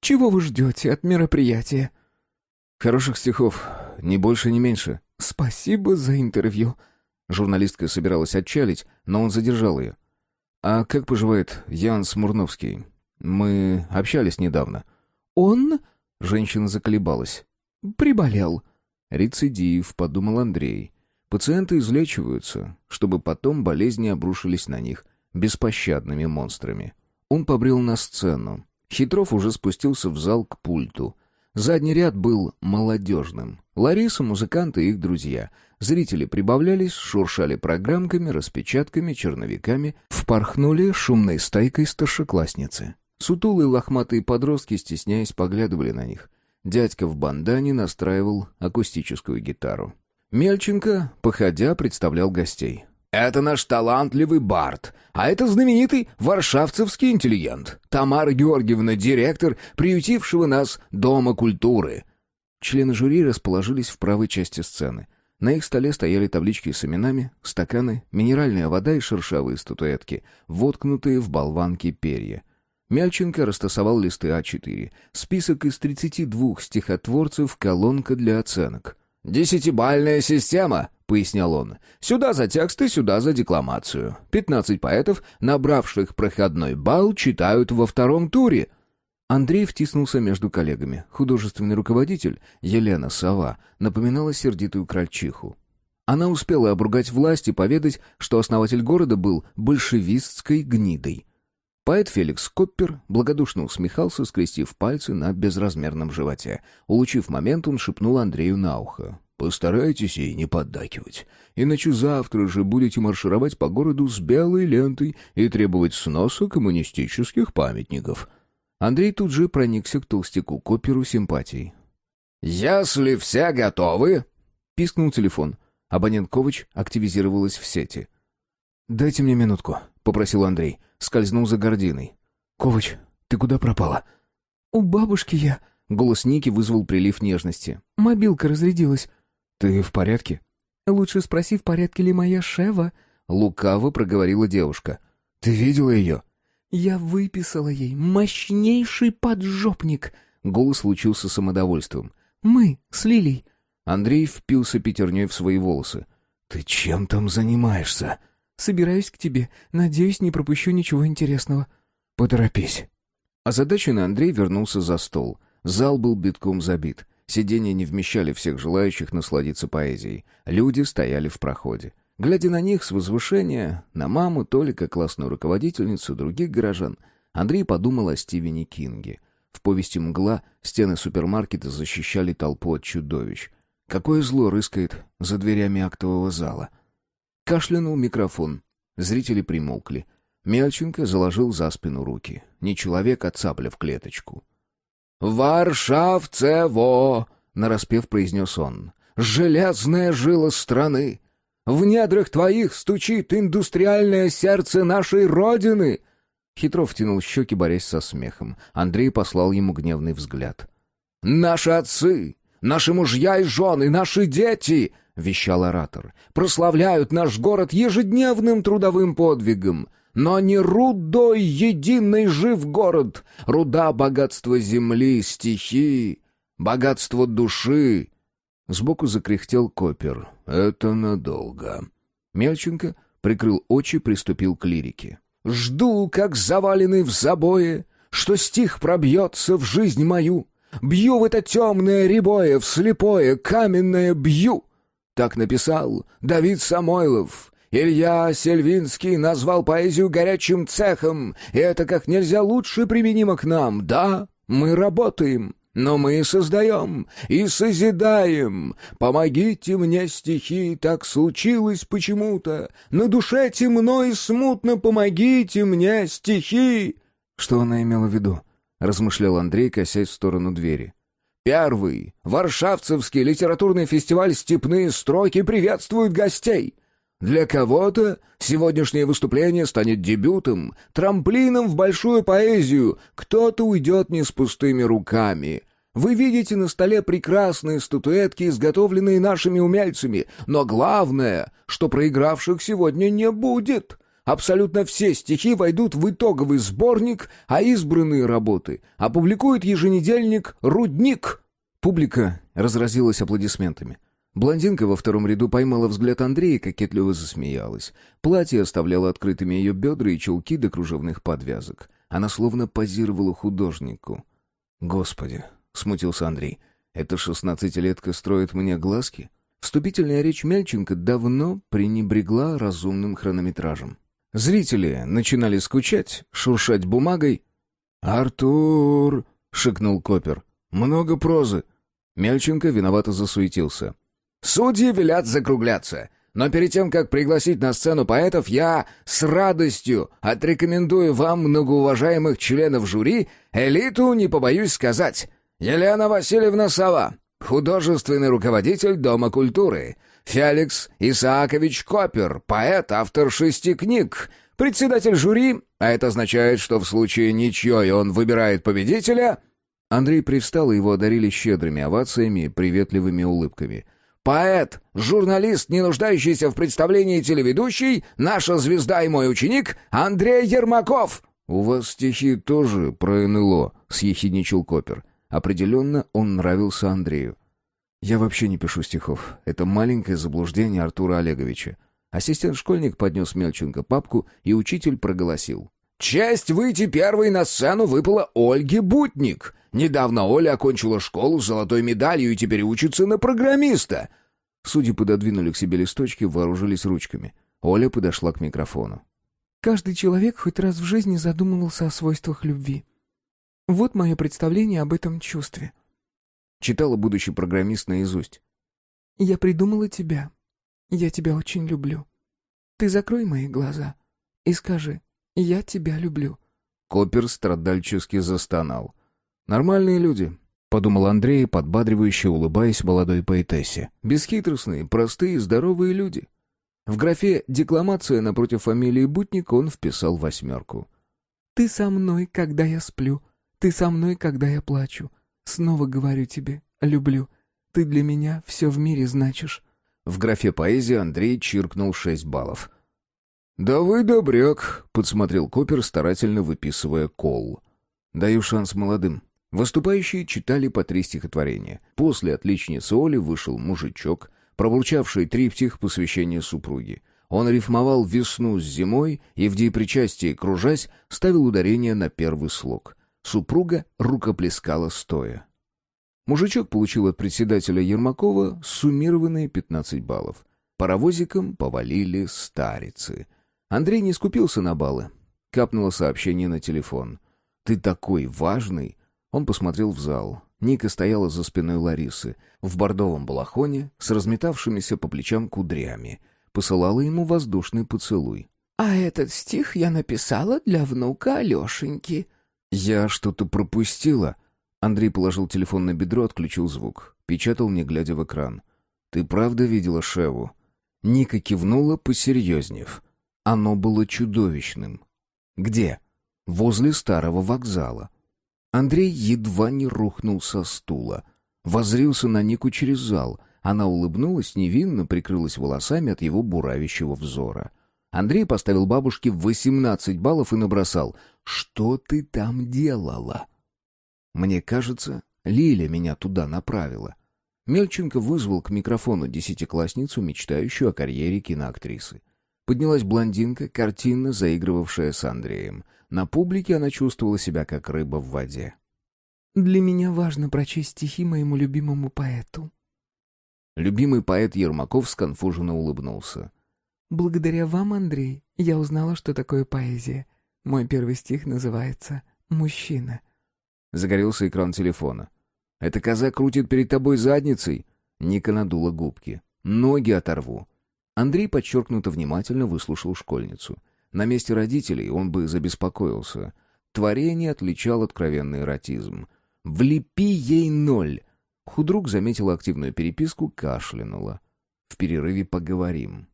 «Чего вы ждете от мероприятия?» Хороших стихов, ни больше, ни меньше. Спасибо за интервью. Журналистка собиралась отчалить, но он задержал ее. А как поживает Ян Смурновский? Мы общались недавно. Он? Женщина заколебалась. Приболел. Рецидив, подумал Андрей. Пациенты излечиваются, чтобы потом болезни обрушились на них беспощадными монстрами. Он побрел на сцену. Хитров уже спустился в зал к пульту. Задний ряд был молодежным. Лариса, музыканты и их друзья. Зрители прибавлялись, шуршали программками, распечатками, черновиками, впорхнули шумной стайкой старшеклассницы. Сутулые лохматые подростки, стесняясь, поглядывали на них. Дядька в бандане настраивал акустическую гитару. Мельченко, походя, представлял гостей. Это наш талантливый бард, а это знаменитый варшавцевский интеллигент. Тамара Георгиевна, директор приютившего нас Дома культуры». Члены жюри расположились в правой части сцены. На их столе стояли таблички с именами, стаканы, минеральная вода и шершавые статуэтки, воткнутые в болванки перья. Мяльченко растасовал листы А4. Список из 32 стихотворцев, колонка для оценок. «Десятибальная система», пояснял он. «Сюда за тексты, сюда за декламацию. Пятнадцать поэтов, набравших проходной балл, читают во втором туре». Андрей втиснулся между коллегами. Художественный руководитель, Елена Сова, напоминала сердитую крольчиху. Она успела обругать власть и поведать, что основатель города был большевистской гнидой. Поэт Феликс Коппер благодушно усмехался, скрестив пальцы на безразмерном животе. Улучив момент, он шепнул Андрею на ухо. Постарайтесь ей не поддакивать, иначе завтра же будете маршировать по городу с белой лентой и требовать сноса коммунистических памятников. Андрей тут же проникся к толстяку Коперу симпатией. «Если все готовы...» — пискнул телефон. Абонент Ковач активизировалась в сети. «Дайте мне минутку», — попросил Андрей. Скользнул за гординой. «Ковач, ты куда пропала?» «У бабушки я...» Голос Ники вызвал прилив нежности. «Мобилка разрядилась». «Ты в порядке?» «Лучше спроси, в порядке ли моя Шева?» Лукаво проговорила девушка. «Ты видела ее?» «Я выписала ей мощнейший поджопник!» Голос лучился самодовольством. «Мы с Лилей». Андрей впился пятерней в свои волосы. «Ты чем там занимаешься?» «Собираюсь к тебе. Надеюсь, не пропущу ничего интересного». «Поторопись». Озадаченный Андрей вернулся за стол. Зал был битком забит. Сиденья не вмещали всех желающих насладиться поэзией. Люди стояли в проходе. Глядя на них с возвышения, на маму, Толика, классную руководительницу, других горожан, Андрей подумал о Стивене Кинге. В повести «Мгла» стены супермаркета защищали толпу от чудовищ. Какое зло рыскает за дверями актового зала? Кашлянул микрофон. Зрители примолкли. Мельченко заложил за спину руки. Не человек, а цапля в клеточку. «Варшавцево!» — нараспев произнес он. «Железная жила страны! В недрах твоих стучит индустриальное сердце нашей Родины!» Хитров тянул щеки, борясь со смехом. Андрей послал ему гневный взгляд. «Наши отцы, наши мужья и жены, наши дети!» — вещал оратор. «Прославляют наш город ежедневным трудовым подвигом. Но не рудой единой жив город. Руда — богатство земли, стихи, богатство души, Сбоку закряхтел Копер. «Это надолго». Мельченко прикрыл очи, приступил к лирике. «Жду, как заваленный в забое, что стих пробьется в жизнь мою. Бью в это темное рябое, в слепое, каменное бью». Так написал Давид Самойлов. Илья Сельвинский назвал поэзию горячим цехом, и это как нельзя лучше применимо к нам. Да, мы работаем, но мы создаем и созидаем. Помогите мне, стихи, так случилось почему-то. На душе темно и смутно, помогите мне, стихи. Что она имела в виду? Размышлял Андрей, косясь в сторону двери. Первый Варшавцевский литературный фестиваль «Степные строки» приветствует гостей. Для кого-то сегодняшнее выступление станет дебютом, трамплином в большую поэзию. Кто-то уйдет не с пустыми руками. Вы видите на столе прекрасные статуэтки, изготовленные нашими умельцами, но главное, что проигравших сегодня не будет. Абсолютно все стихи войдут в итоговый сборник, а избранные работы опубликует еженедельник «Рудник». Публика разразилась аплодисментами. Блондинка во втором ряду поймала взгляд Андрея и кокетливо засмеялась. Платье оставляло открытыми ее бедра и чулки до кружевных подвязок. Она словно позировала художнику. «Господи!» — смутился Андрей. «Эта шестнадцатилетка строит мне глазки?» Вступительная речь Мельченко давно пренебрегла разумным хронометражем. Зрители начинали скучать, шуршать бумагой. «Артур!» — шикнул Копер. «Много прозы!» Мельченко виновато засуетился. Судьи велят закругляться. Но перед тем, как пригласить на сцену поэтов, я с радостью отрекомендую вам, многоуважаемых членов жюри, элиту, не побоюсь сказать. Елена Васильевна Сова, художественный руководитель Дома культуры. Феликс Исаакович Копер, поэт, автор шести книг. Председатель жюри, а это означает, что в случае ничьей он выбирает победителя... Андрей привстал, и его одарили щедрыми овациями и приветливыми улыбками — Поэт, журналист, не нуждающийся в представлении телеведущий, наша звезда и мой ученик Андрей Ермаков!» «У вас стихи тоже про НЛО», — съехидничал Копер. Определенно он нравился Андрею. «Я вообще не пишу стихов. Это маленькое заблуждение Артура Олеговича». Ассистент-школьник поднес Мельченко папку, и учитель проголосил. «Честь выйти первой на сцену выпала Ольге Бутник. Недавно Оля окончила школу с золотой медалью и теперь учится на программиста». Судьи пододвинули к себе листочки, вооружились ручками. Оля подошла к микрофону. «Каждый человек хоть раз в жизни задумывался о свойствах любви. Вот мое представление об этом чувстве». Читала будущий программист наизусть. «Я придумала тебя. Я тебя очень люблю. Ты закрой мои глаза и скажи, я тебя люблю. Копер страдальчески застонал. «Нормальные люди», — подумал Андрей, подбадривающе улыбаясь молодой поэтессе. «Бесхитростные, простые, здоровые люди». В графе «Декламация» напротив фамилии Бутник он вписал восьмерку. «Ты со мной, когда я сплю. Ты со мной, когда я плачу. Снова говорю тебе, люблю. Ты для меня все в мире значишь». В графе «Поэзия» Андрей чиркнул шесть баллов. «Да вы добряк», — подсмотрел Копер, старательно выписывая кол. «Даю шанс молодым». Выступающие читали по три стихотворения. После отличницы Оли вышел мужичок, пробурчавший триптих посвящения супруги. Он рифмовал весну с зимой и в деепричастии, кружась, ставил ударение на первый слог. Супруга рукоплескала стоя. Мужичок получил от председателя Ермакова суммированные 15 баллов. Паровозиком повалили старицы. Андрей не скупился на баллы. Капнуло сообщение на телефон. «Ты такой важный!» Он посмотрел в зал. Ника стояла за спиной Ларисы, в бордовом балахоне, с разметавшимися по плечам кудрями. Посылала ему воздушный поцелуй. «А этот стих я написала для внука Алешеньки». «Я что-то пропустила», Андрей положил телефон на бедро, отключил звук. Печатал, не глядя в экран. «Ты правда видела Шеву?» Ника кивнула, посерьезнев. Оно было чудовищным. «Где?» «Возле старого вокзала». Андрей едва не рухнул со стула. Возрился на Нику через зал. Она улыбнулась, невинно прикрылась волосами от его буравящего взора. Андрей поставил бабушке восемнадцать баллов и набросал. «Что ты там делала?» Мне кажется, Лиля меня туда направила. Мельченко вызвал к микрофону десятиклассницу, мечтающую о карьере киноактрисы. Поднялась блондинка, картинно заигрывавшая с Андреем. На публике она чувствовала себя как рыба в воде. «Для меня важно прочесть стихи моему любимому поэту». Любимый поэт Ермаков сконфуженно улыбнулся. «Благодаря вам, Андрей, я узнала, что такое поэзия. Мой первый стих называется «Мужчина». Загорелся экран телефона. «Эта коза крутит перед тобой задницей!» Ника надула губки. «Ноги оторву!» Андрей подчеркнуто внимательно выслушал школьницу. На месте родителей он бы забеспокоился. Творение отличал откровенный эротизм. «Влепи ей ноль!» Худрук заметила активную переписку, кашлянула. «В перерыве поговорим».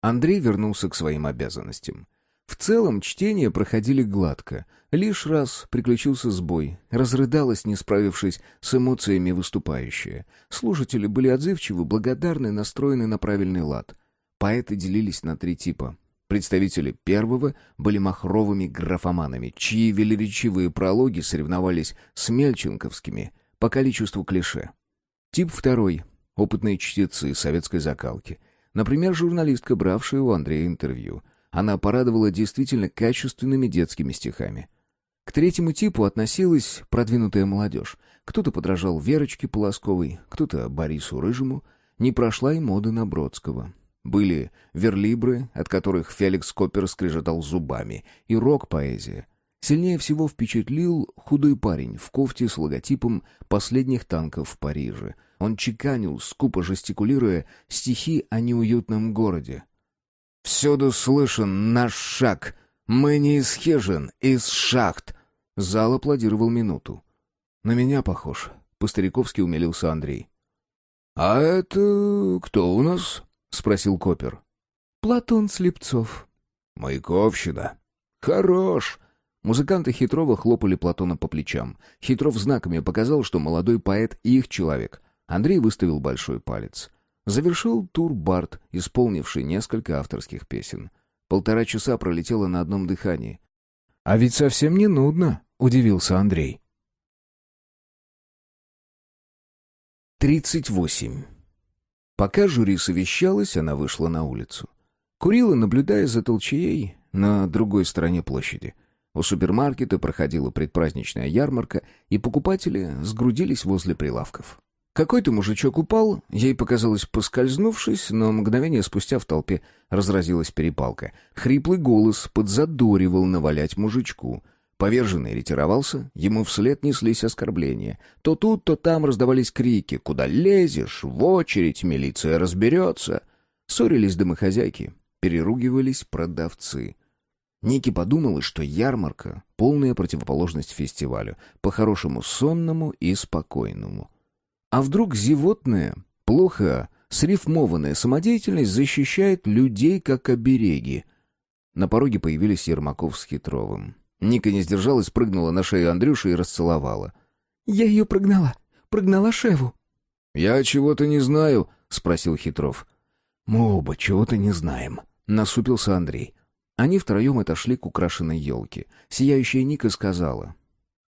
Андрей вернулся к своим обязанностям. В целом чтения проходили гладко. Лишь раз приключился сбой. Разрыдалась, не справившись с эмоциями выступающая. Слушатели были отзывчивы, благодарны, настроены на правильный лад. Поэты делились на три типа. Представители первого были махровыми графоманами, чьи велеречивые прологи соревновались с мельченковскими по количеству клише. Тип второй — опытные чтецы советской закалки. Например, журналистка, бравшая у Андрея интервью — она порадовала действительно качественными детскими стихами. К третьему типу относилась продвинутая молодежь. Кто-то подражал Верочке Полосковой, кто-то Борису Рыжему. Не прошла и мода на Бродского. Были верлибры, от которых Феликс Коппер скрежетал зубами, и рок-поэзия. Сильнее всего впечатлил худой парень в кофте с логотипом последних танков в Париже. Он чеканил, скупо жестикулируя, стихи о неуютном городе. Всюду слышен наш шаг. Мы не из хижин, из шахт. Зал аплодировал минуту. На меня похож. По-стариковски умилился Андрей. «А это кто у нас?» — спросил Копер. «Платон Слепцов». «Маяковщина». «Хорош!» Музыканты Хитрова хлопали Платона по плечам. Хитров знаками показал, что молодой поэт их человек. Андрей выставил большой палец. Завершил тур Барт, исполнивший несколько авторских песен. Полтора часа пролетело на одном дыхании. «А ведь совсем не нудно», — удивился Андрей. Тридцать восемь. Пока жюри совещалось, она вышла на улицу. Курила, наблюдая за толчеей на другой стороне площади. У супермаркета проходила предпраздничная ярмарка, и покупатели сгрудились возле прилавков. Какой-то мужичок упал, ей показалось поскользнувшись, но мгновение спустя в толпе разразилась перепалка. Хриплый голос подзадоривал навалять мужичку. Поверженный ретировался, ему вслед неслись оскорбления. То тут, то там раздавались крики «Куда лезешь? В очередь! Милиция разберется!» Ссорились домохозяйки, переругивались продавцы. Нике подумалось, что ярмарка — полная противоположность фестивалю, по-хорошему сонному и спокойному. А вдруг зевотная, плохо срифмованная самодеятельность защищает людей как обереги? На пороге появились Ермаков с Хитровым. Ника не сдержалась, прыгнула на шею Андрюши и расцеловала. «Я ее прогнала. Прогнала Шеву». «Я чего-то не знаю», — спросил Хитров. «Мы оба чего-то не знаем», — насупился Андрей. Они втроем отошли к украшенной елке. Сияющая Ника сказала.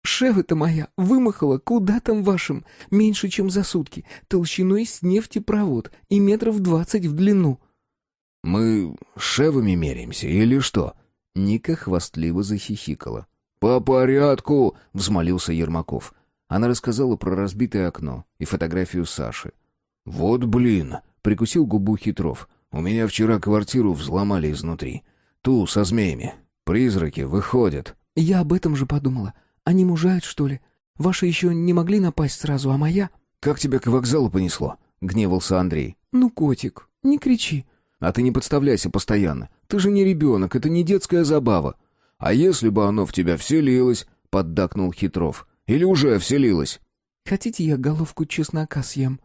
«Шева-то моя вымахала куда там вашим, меньше, чем за сутки, толщиной с нефтепровод и метров двадцать в длину». «Мы шевами меряемся или что?» Ника хвастливо захихикала. «По порядку!» — взмолился Ермаков. Она рассказала про разбитое окно и фотографию Саши. «Вот блин!» — прикусил губу Хитров. «У меня вчера квартиру взломали изнутри. Ту, со змеями. Призраки выходят». «Я об этом же подумала. Они мужают, что ли? Ваши еще не могли напасть сразу, а моя...» «Как тебя к вокзалу понесло?» — гневался Андрей. «Ну, котик, не кричи». «А ты не подставляйся постоянно. Ты же не ребенок, это не детская забава». «А если бы оно в тебя вселилось?» — поддакнул Хитров. Или уже вселилась?» «Хотите, я головку чеснока съем?»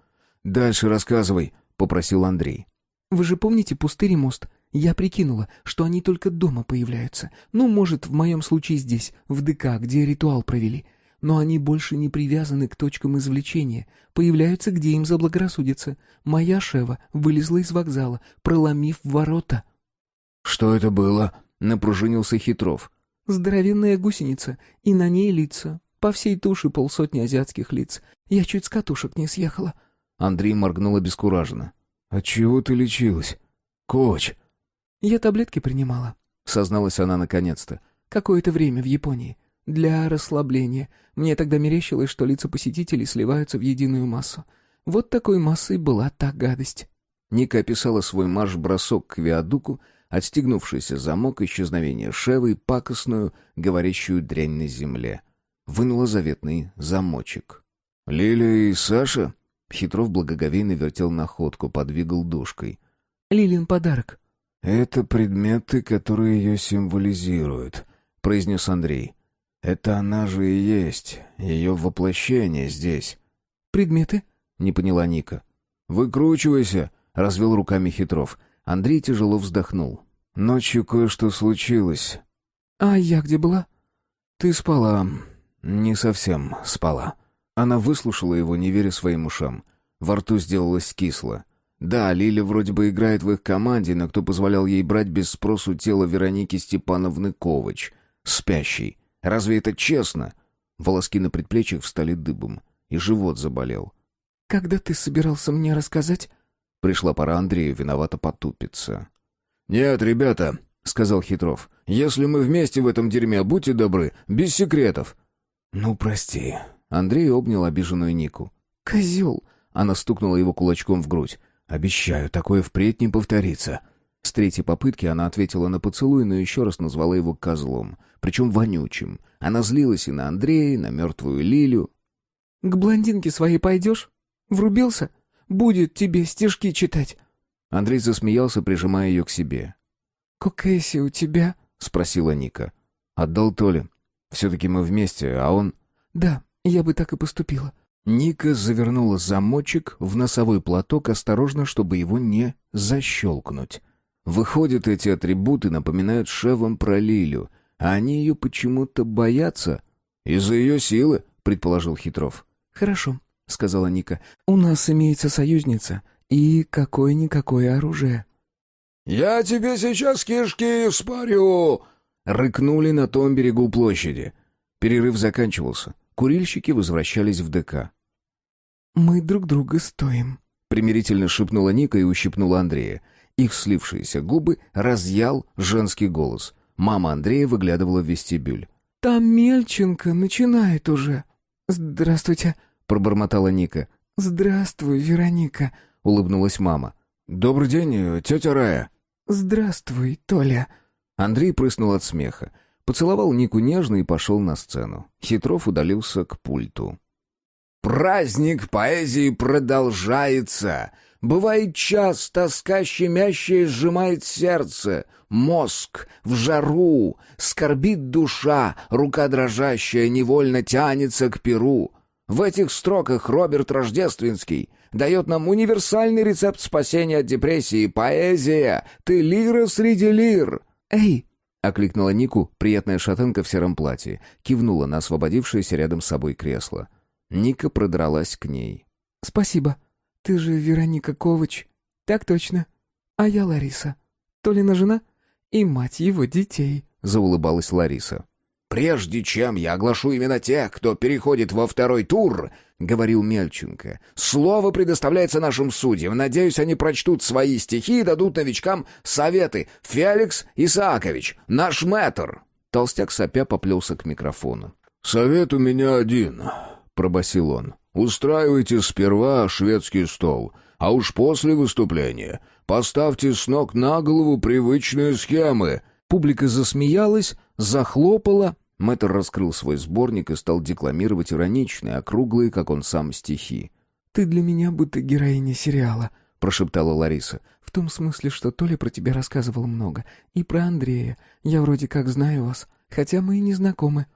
«Дальше рассказывай», — попросил Андрей. «Вы же помните пустырь и мост? Я прикинула, что они только дома появляются. Ну, может, в моем случае здесь, в ДК, где ритуал провели. Но они больше не привязаны к точкам извлечения. Появляются, где им заблагорассудится. Моя Шева вылезла из вокзала, проломив ворота». «Что это было?» — напружинился Хитров. «Здоровенная гусеница, и на ней лица, по всей туше полсотни азиатских лиц. Я чуть с катушек не съехала». Андрей моргнул обескураженно. «От чего ты лечилась? Коч!» «Я таблетки принимала», — созналась она наконец-то. «Какое-то время в Японии. Для расслабления. Мне тогда мерещилось, что лица посетителей сливаются в единую массу. Вот такой массой была та гадость». Ника описала свой марш-бросок к виадуку, отстегнувшийся замок, исчезновение Шевы пакостную, говорящую дрянь на земле — вынула заветный замочек. «Лиля и Саша?» Хитров благоговейно вертел находку, подвигал душкой. «Лилин подарок». «Это предметы, которые ее символизируют», — произнес Андрей. «Это она же и есть, ее воплощение здесь». «Предметы?» — не поняла Ника. «Выкручивайся», — развел руками Хитров. Андрей тяжело вздохнул. «Ночью кое-что случилось». «А я где была?» «Ты спала. Не совсем спала. Она выслушала его, не веря своим ушам. Во рту сделалось кисло. Да, Лиля вроде бы играет в их команде, но кто позволял ей брать без спросу тело Вероники Степановны Ковач? Спящей. Разве это честно? Волоски на предплечьях встали дыбом, и живот заболел. «Когда ты собирался мне рассказать?» Пришла пора Андрею виновато потупиться. «Нет, ребята», — сказал Хитров, — «если мы вместе в этом дерьме, будьте добры, без секретов. «Ну, прости». Андрей обнял обиженную Нику. «Козел!» Она стукнула его кулачком в грудь. «Обещаю, такое впредь не повторится». С третьей попытки она ответила на поцелуй, но еще раз назвала его козлом, причем вонючим. Она злилась и на Андрея, и на мертвую Лилю. «К блондинке своей пойдешь? Врубился? Будет тебе стишки читать». Андрей засмеялся, прижимая ее к себе. «Кокэси у тебя?» — спросила Ника. «Отдал Толе. Все-таки мы вместе, а он...» «Да, я бы так и поступила». Ника завернула замочек в носовой платок осторожно, чтобы его не защелкнуть. Выходят, эти атрибуты напоминают шевом про Лилю, а они ее почему-то боятся. «Из-за ее силы», — предположил Хитров. «Хорошо», — сказала Ника. «У нас имеется союзница и какое-никакое оружие». «Я тебе сейчас кишки вспорю!» Рыкнули на том берегу площади. Перерыв заканчивался. Курильщики возвращались в ДК. «Мы друг друга стоим», — примирительно шепнула Ника и ущипнула Андрея. Их слившиеся губы разъял женский голос. Мама Андрея выглядывала в вестибюль. «Там Мельченко начинает уже». «Здравствуйте», — пробормотала Ника. «Здравствуй, Вероника», — улыбнулась мама. «Добрый день, тетя Рая». «Здравствуй, Толя», Андрей прыснул от смеха. Поцеловал Нику нежно и пошел на сцену. Хитров удалился к пульту. «Праздник поэзии продолжается! Бывает час, тоска щемящая сжимает сердце, мозг в жару, скорбит душа, рука дрожащая невольно тянется к перу. В этих строках Роберт Рождественский дает нам универсальный рецепт спасения от депрессии. Поэзия! Ты лира среди лир! «Эй!» — окликнула Нику приятная шатенка в сером платье, кивнула на освободившееся рядом с собой кресло. Ника продралась к ней. «Спасибо. Ты же Вероника Ковач». «Так точно. А я Лариса. Толина жена и мать его детей», — заулыбалась Лариса. «Прежде чем я оглашу именно тех, кто переходит во второй тур», — говорил Мельченко, — «слово предоставляется нашим судьям. Надеюсь, они прочтут свои стихи и дадут новичкам советы. Феликс Исаакович, наш мэтр». Толстяк сопя поплелся к микрофону. «Совет у меня один», — пробасил он. «Устраивайте сперва шведский стол, а уж после выступления поставьте с ног на голову привычные схемы». Публика засмеялась, захлопала, Мэтр раскрыл свой сборник и стал декламировать ироничные, округлые, как он сам, стихи. «Ты для меня будто героиня сериала», — прошептала Лариса. «В том смысле, что Толя про тебя рассказывал много. И про Андрея. Я вроде как знаю вас, хотя мы и не знакомы».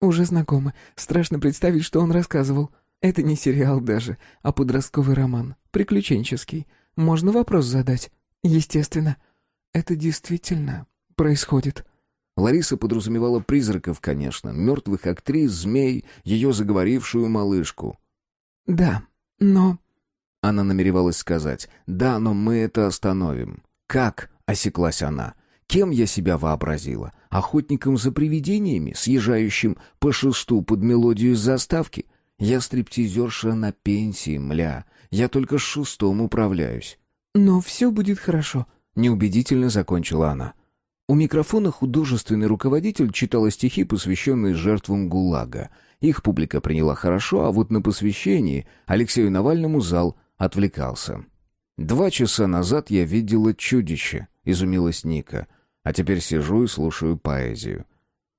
«Уже знакомы. Страшно представить, что он рассказывал. Это не сериал даже, а подростковый роман. Приключенческий. Можно вопрос задать?» «Естественно. Это действительно происходит». Лариса подразумевала призраков, конечно, мертвых актрис, змей, ее заговорившую малышку. «Да, но...» Она намеревалась сказать «Да, но мы это остановим». «Как?» — осеклась она. «Кем я себя вообразила? Охотником за привидениями, съезжающим по шесту под мелодию из заставки? Я стриптизерша на пенсии, мля. Я только с шестом управляюсь». «Но все будет хорошо», — неубедительно закончила она. У микрофона художественный руководитель читала стихи, посвященные жертвам ГУЛАГа. Их публика приняла хорошо, а вот на посвящении Алексею Навальному зал отвлекался. «Два часа назад я видела чудище», — изумилась Ника. «А теперь сижу и слушаю поэзию».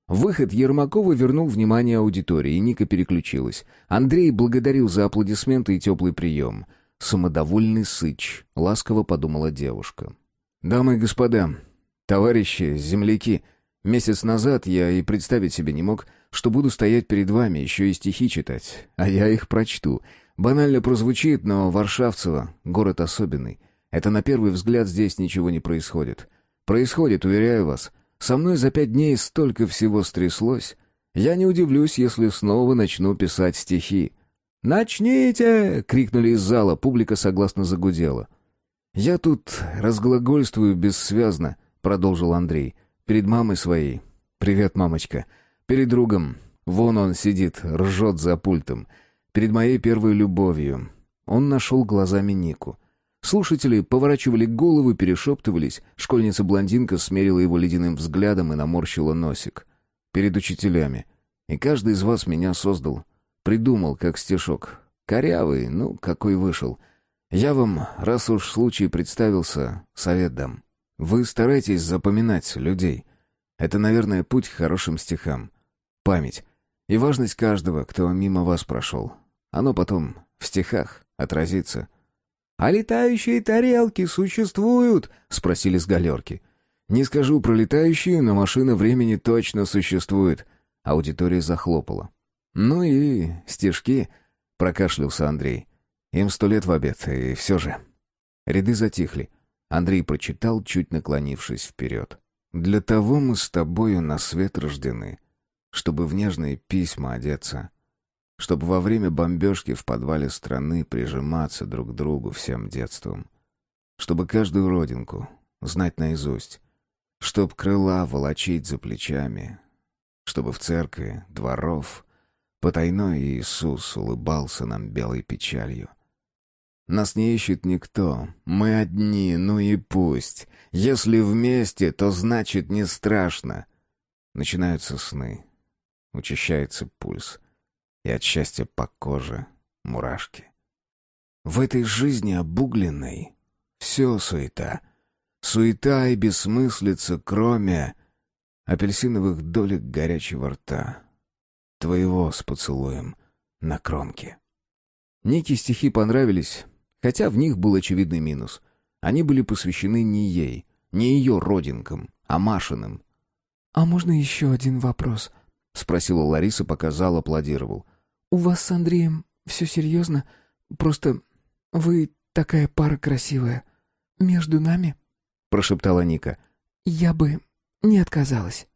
Выход Ермакова вернул внимание аудитории, и Ника переключилась. Андрей благодарил за аплодисменты и теплый прием. «Самодовольный сыч», — ласково подумала девушка. «Дамы и господа, «Товарищи, земляки, месяц назад я и представить себе не мог, что буду стоять перед вами, еще и стихи читать, а я их прочту. Банально прозвучит, но Варшавцево — город особенный. Это на первый взгляд здесь ничего не происходит. Происходит, уверяю вас. Со мной за пять дней столько всего стряслось. Я не удивлюсь, если снова начну писать стихи». «Начните!» — крикнули из зала, публика согласно загудела. «Я тут разглагольствую бессвязно, — продолжил Андрей. «Перед мамой своей. Привет, мамочка. Перед другом. Вон он сидит, ржет за пультом. Перед моей первой любовью». Он нашел глазами Нику. Слушатели поворачивали головы, перешептывались. Школьница-блондинка смерила его ледяным взглядом и наморщила носик. «Перед учителями. И каждый из вас меня создал. Придумал, как стишок. Корявый, ну, какой вышел. Я вам, раз уж случай представился, совет дам». Вы стараетесь запоминать людей. Это, наверное, путь к хорошим стихам. Память. И важность каждого, кто мимо вас прошел. Оно потом в стихах отразится. «А летающие тарелки существуют?» — спросили с галерки. «Не скажу про летающие, но машина времени точно существует». Аудитория захлопала. «Ну и стишки», — прокашлялся Андрей. «Им сто лет в обед, и все же». Ряды затихли. Андрей прочитал, чуть наклонившись вперед. «Для того мы с тобою на свет рождены, чтобы в нежные письма одеться, чтобы во время бомбежки в подвале страны прижиматься друг к другу всем детством, чтобы каждую родинку знать наизусть, чтоб крыла волочить за плечами, чтобы в церкви дворов потайной Иисус улыбался нам белой печалью» Нас не ищет никто. Мы одни, ну и пусть. Если вместе, то значит не страшно. Начинаются сны. Учащается пульс. И от счастья по коже мурашки. В этой жизни обугленной все суета. Суета и бессмыслица, кроме апельсиновых долек горячего рта. Твоего с поцелуем на кромке. Нике стихи понравились, Хотя в них был очевидный минус. Они были посвящены не ей, не ее родинкам, а Машиным. «А можно еще один вопрос?» — спросила Лариса, пока зал аплодировал. «У вас с Андреем все серьезно? Просто вы такая пара красивая. Между нами?» — прошептала Ника. «Я бы не отказалась».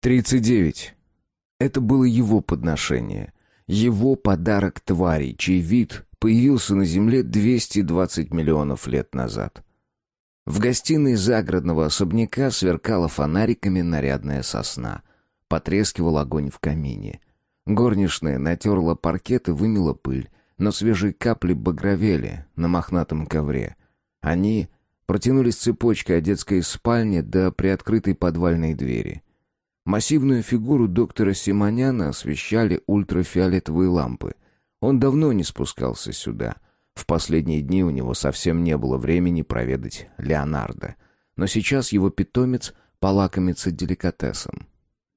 Тридцать девять. Это было его подношение. Его подарок твари, чей вид появился на Земле 220 миллионов лет назад. В гостиной загородного особняка сверкала фонариками нарядная сосна. Потрескивал огонь в камине. Горничная натерла паркет и вымела пыль, но свежие капли багровели на мохнатом ковре. Они протянулись цепочкой от детской спальни до приоткрытой подвальной двери. Массивную фигуру доктора Симоняна освещали ультрафиолетовые лампы. Он давно не спускался сюда — в последние дни у него совсем не было времени проведать Леонардо. Но сейчас его питомец полакомится деликатесом.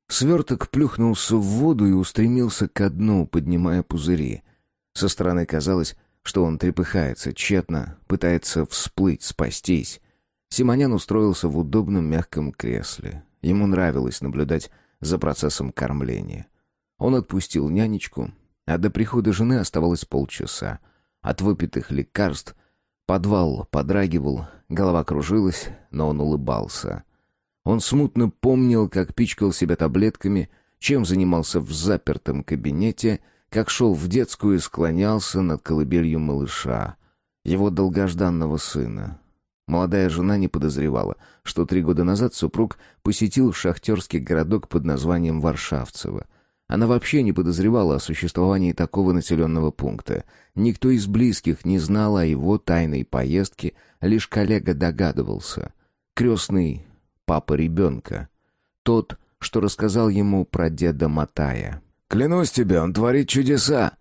Сверток плюхнулся в воду и устремился ко дну, поднимая пузыри. Со стороны казалось, что он трепыхается, тщетно, пытается всплыть, спастись. Симонян устроился в удобном мягком кресле. Ему нравилось наблюдать за процессом кормления. Он отпустил нянечку, а до прихода жены оставалось полчаса — от выпитых лекарств подвал подрагивал, голова кружилась, но он улыбался. Он смутно помнил, как пичкал себя таблетками, чем занимался в запертом кабинете, как шел в детскую и склонялся над колыбелью малыша, его долгожданного сына. Молодая жена не подозревала, что три года назад супруг посетил шахтерский городок под названием Варшавцево. Она вообще не подозревала о существовании такого населенного пункта. Никто из близких не знал о его тайной поездке, лишь коллега догадывался. Крестный папа ребенка. Тот, что рассказал ему про деда Матая. «Клянусь тебе, он творит чудеса!»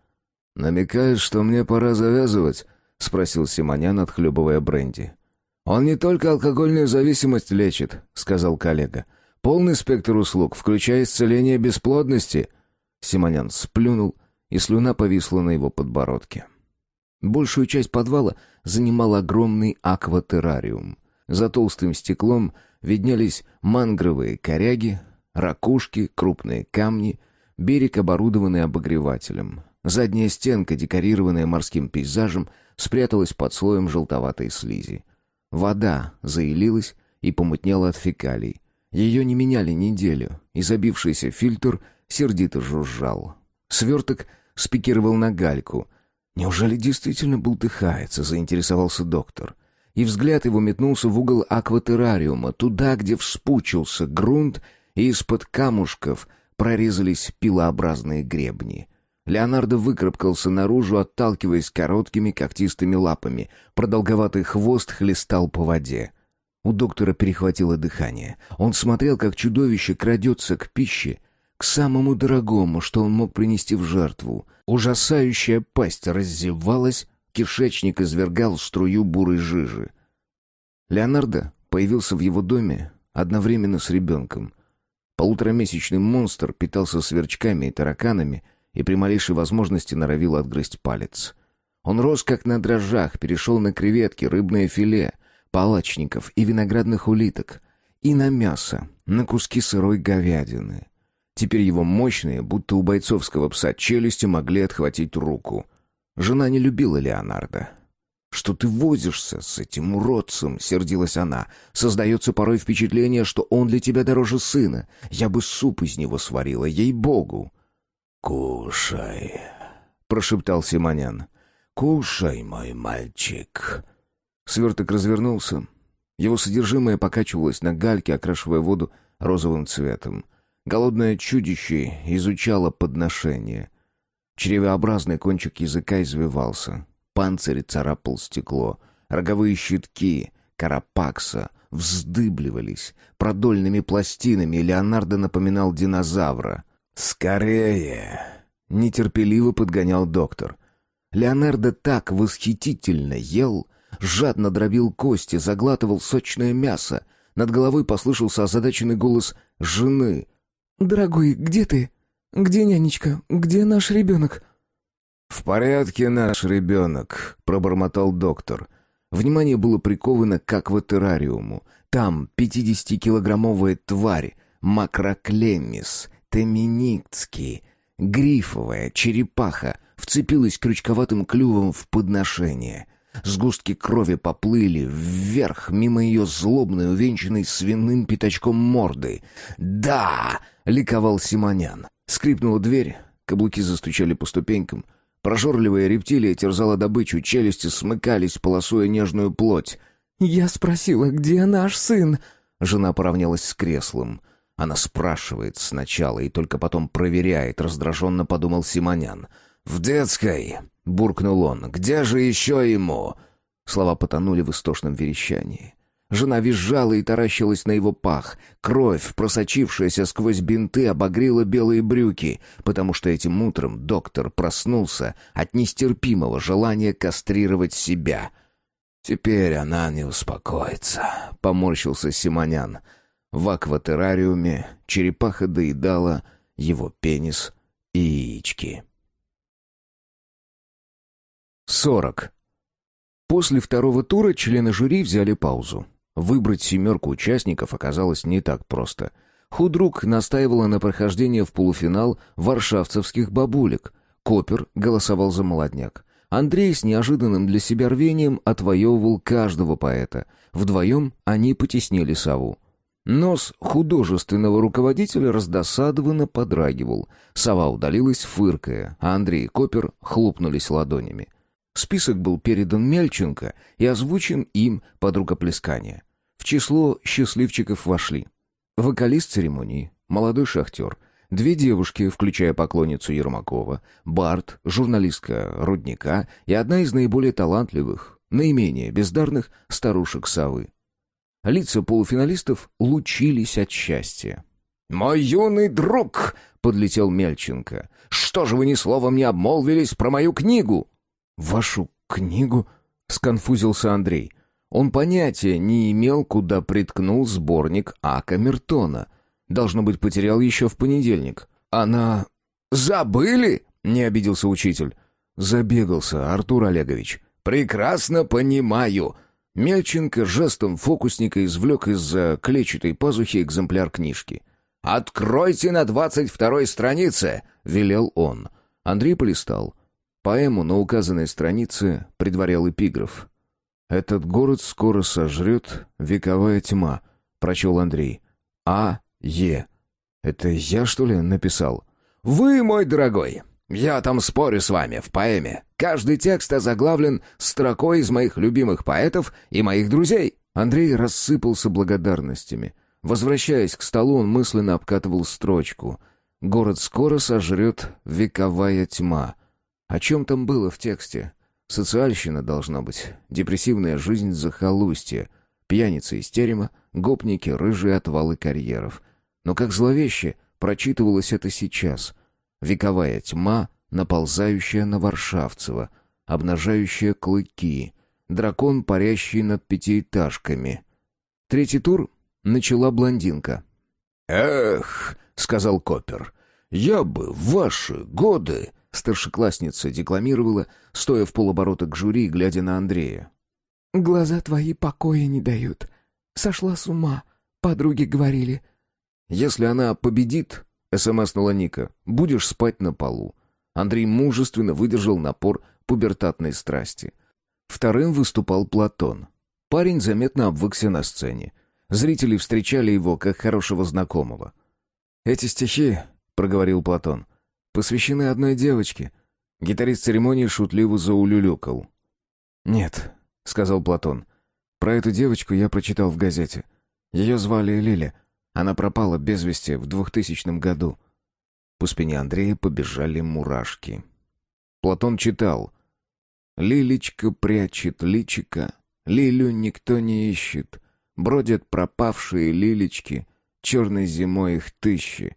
«Намекаешь, что мне пора завязывать?» — спросил Симонян, отхлебывая бренди. «Он не только алкогольную зависимость лечит», — сказал коллега. Полный спектр услуг, включая исцеление бесплодности. Симонян сплюнул, и слюна повисла на его подбородке. Большую часть подвала занимал огромный акватеррариум. За толстым стеклом виднелись мангровые коряги, ракушки, крупные камни, берег, оборудованный обогревателем. Задняя стенка, декорированная морским пейзажем, спряталась под слоем желтоватой слизи. Вода заилилась и помутнела от фекалий. Ее не меняли неделю, и забившийся фильтр сердито жужжал. Сверток спикировал на гальку. «Неужели действительно бултыхается?» — заинтересовался доктор. И взгляд его метнулся в угол акватеррариума, туда, где вспучился грунт, и из-под камушков прорезались пилообразные гребни. Леонардо выкарабкался наружу, отталкиваясь короткими когтистыми лапами. Продолговатый хвост хлестал по воде. У доктора перехватило дыхание. Он смотрел, как чудовище крадется к пище, к самому дорогому, что он мог принести в жертву. Ужасающая пасть раззевалась, кишечник извергал струю бурой жижи. Леонардо появился в его доме одновременно с ребенком. Полуторамесячный монстр питался сверчками и тараканами и при малейшей возможности норовил отгрызть палец. Он рос как на дрожжах, перешел на креветки, рыбное филе — палочников и виноградных улиток, и на мясо, на куски сырой говядины. Теперь его мощные, будто у бойцовского пса, челюсти могли отхватить руку. Жена не любила Леонардо. «Что ты возишься с этим уродцем?» — сердилась она. «Создается порой впечатление, что он для тебя дороже сына. Я бы суп из него сварила, ей-богу!» «Кушай!» — прошептал Симонян. «Кушай, мой мальчик!» Сверток развернулся. Его содержимое покачивалось на гальке, окрашивая воду розовым цветом. Голодное чудище изучало подношение. Чревообразный кончик языка извивался. Панцирь царапал стекло. Роговые щитки, карапакса вздыбливались. Продольными пластинами Леонардо напоминал динозавра. «Скорее!» — нетерпеливо подгонял доктор. Леонардо так восхитительно ел, жадно дробил кости, заглатывал сочное мясо. Над головой послышался озадаченный голос жены. «Дорогой, где ты? Где нянечка? Где наш ребенок?» «В порядке наш ребенок», — пробормотал доктор. Внимание было приковано к акватеррариуму. Там пятидесятикилограммовая тварь, макроклемис, теминицкий, грифовая черепаха, вцепилась крючковатым клювом в подношение. Сгустки крови поплыли вверх мимо ее злобной, увенчанной свиным пятачком морды. «Да!» — ликовал Симонян. Скрипнула дверь, каблуки застучали по ступенькам. Прожорливая рептилия терзала добычу, челюсти смыкались, полосуя нежную плоть. «Я спросила, где наш сын?» Жена поравнялась с креслом. Она спрашивает сначала и только потом проверяет, раздраженно подумал Симонян. «В детской!» — буркнул он. «Где же еще ему?» Слова потонули в истошном верещании. Жена визжала и таращилась на его пах. Кровь, просочившаяся сквозь бинты, обогрела белые брюки, потому что этим утром доктор проснулся от нестерпимого желания кастрировать себя. «Теперь она не успокоится», — поморщился Симонян. В акватеррариуме черепаха доедала его пенис и яички. 40. После второго тура члены жюри взяли паузу. Выбрать семерку участников оказалось не так просто. Худрук настаивала на прохождении в полуфинал варшавцевских бабулек. Копер голосовал за молодняк. Андрей с неожиданным для себя рвением отвоевывал каждого поэта. Вдвоем они потеснили сову. Нос художественного руководителя раздосадованно подрагивал. Сова удалилась, фыркая, а Андрей и Копер хлопнулись ладонями. Список был передан Мельченко и озвучен им под рукоплескание. В число счастливчиков вошли вокалист церемонии, молодой шахтер, две девушки, включая поклонницу Ермакова, Барт, журналистка Рудника и одна из наиболее талантливых, наименее бездарных старушек Совы. Лица полуфиналистов лучились от счастья. «Мой юный друг!» — подлетел Мельченко. «Что же вы ни словом не обмолвились про мою книгу?» «Вашу книгу?» — сконфузился Андрей. Он понятия не имел, куда приткнул сборник А. Камертона. Должно быть, потерял еще в понедельник. «Она... забыли?» — не обиделся учитель. Забегался Артур Олегович. «Прекрасно понимаю!» Мельченко жестом фокусника извлек из-за клетчатой пазухи экземпляр книжки. «Откройте на двадцать второй странице!» — велел он. Андрей полистал. Поэму на указанной странице предварял эпиграф. «Этот город скоро сожрет вековая тьма», — прочел Андрей. «А. Е». «Это я, что ли, написал?» «Вы, мой дорогой, я там спорю с вами в поэме. Каждый текст озаглавлен строкой из моих любимых поэтов и моих друзей». Андрей рассыпался благодарностями. Возвращаясь к столу, он мысленно обкатывал строчку. «Город скоро сожрет вековая тьма». О чем там было в тексте? Социальщина должна быть, депрессивная жизнь захолустья, пьяницы из терема, гопники, рыжие отвалы карьеров. Но как зловеще прочитывалось это сейчас. Вековая тьма, наползающая на Варшавцева, обнажающая клыки, дракон, парящий над пятиэтажками. Третий тур начала блондинка. «Эх», — сказал Копер, — «я бы в ваши годы...» Старшеклассница декламировала, стоя в полоборота к жюри, глядя на Андрея. «Глаза твои покоя не дают. Сошла с ума. Подруги говорили». «Если она победит», — смснула Ника, — «будешь спать на полу». Андрей мужественно выдержал напор пубертатной страсти. Вторым выступал Платон. Парень заметно обвыкся на сцене. Зрители встречали его как хорошего знакомого. «Эти стихи», — проговорил Платон, посвящены одной девочке». Гитарист церемонии шутливо заулюлюкал. «Нет», — сказал Платон. «Про эту девочку я прочитал в газете. Ее звали Лиля. Она пропала без вести в двухтысячном году». По спине Андрея побежали мурашки. Платон читал. «Лилечка прячет личика, Лилю никто не ищет. Бродят пропавшие лилечки, черной зимой их тысячи.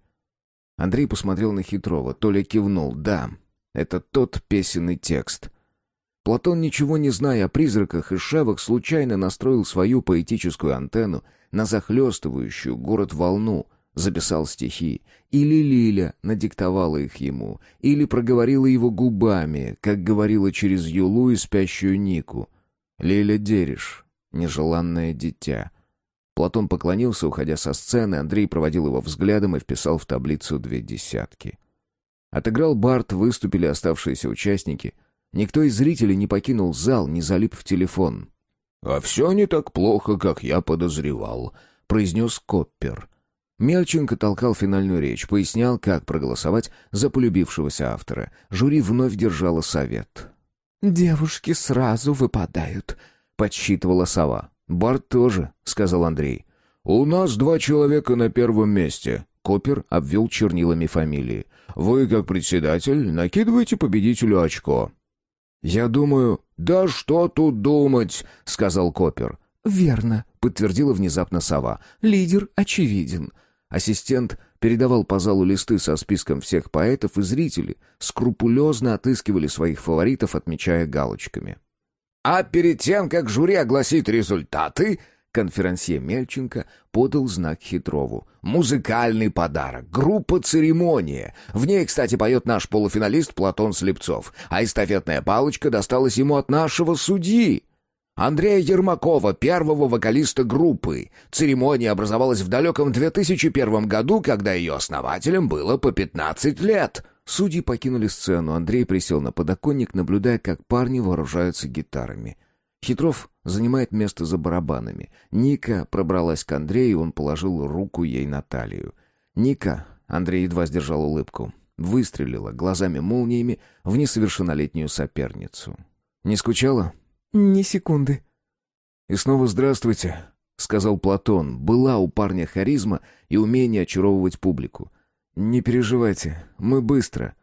Андрей посмотрел на Хитрова, Толя кивнул. «Да, это тот песенный текст». Платон, ничего не зная о призраках и шавах, случайно настроил свою поэтическую антенну на захлестывающую город волну, записал стихи, или Лиля надиктовала их ему, или проговорила его губами, как говорила через Юлу и спящую Нику. Лиля Дериш, нежеланное дитя. Платон поклонился, уходя со сцены, Андрей проводил его взглядом и вписал в таблицу две десятки. Отыграл Барт, выступили оставшиеся участники. Никто из зрителей не покинул зал, не залип в телефон. «А все не так плохо, как я подозревал», — произнес Коппер. Мельченко толкал финальную речь, пояснял, как проголосовать за полюбившегося автора. Жюри вновь держало совет. «Девушки сразу выпадают», — подсчитывала сова. «Барт тоже», — сказал Андрей. «У нас два человека на первом месте», — Копер обвел чернилами фамилии. «Вы, как председатель, накидываете победителю очко». «Я думаю...» «Да что тут думать», — сказал Копер. «Верно», — подтвердила внезапно сова. «Лидер очевиден. Ассистент передавал по залу листы со списком всех поэтов, и зрители скрупулезно отыскивали своих фаворитов, отмечая галочками. «А перед тем, как жюри огласит результаты...» Конферансье Мельченко подал знак Хитрову. «Музыкальный подарок. Группа «Церемония». В ней, кстати, поет наш полуфиналист Платон Слепцов. А эстафетная палочка досталась ему от нашего судьи. Андрея Ермакова, первого вокалиста группы. Церемония образовалась в далеком 2001 году, когда ее основателям было по 15 лет. Судьи покинули сцену. Андрей присел на подоконник, наблюдая, как парни вооружаются гитарами. Хитров занимает место за барабанами. Ника пробралась к Андрею, и он положил руку ей на талию. Ника, Андрей едва сдержал улыбку, выстрелила глазами-молниями в несовершеннолетнюю соперницу. «Не скучала?» «Ни секунды». «И снова здравствуйте», — сказал Платон. Была у парня харизма и умение очаровывать публику. «Не переживайте, мы быстро».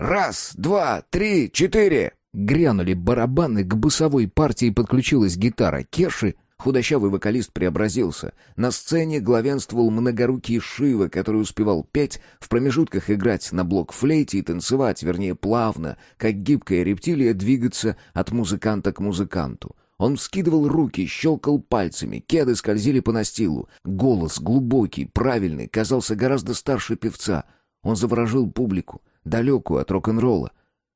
«Раз, два, три, четыре!» Грянули барабаны, к бусовой партии подключилась гитара Кеши — Худощавый вокалист преобразился. На сцене главенствовал многорукий Шива, который успевал петь, в промежутках играть на блок-флейте и танцевать, вернее, плавно, как гибкая рептилия, двигаться от музыканта к музыканту. Он вскидывал руки, щелкал пальцами, кеды скользили по настилу. Голос, глубокий, правильный, казался гораздо старше певца. Он заворожил публику, далекую от рок-н-ролла.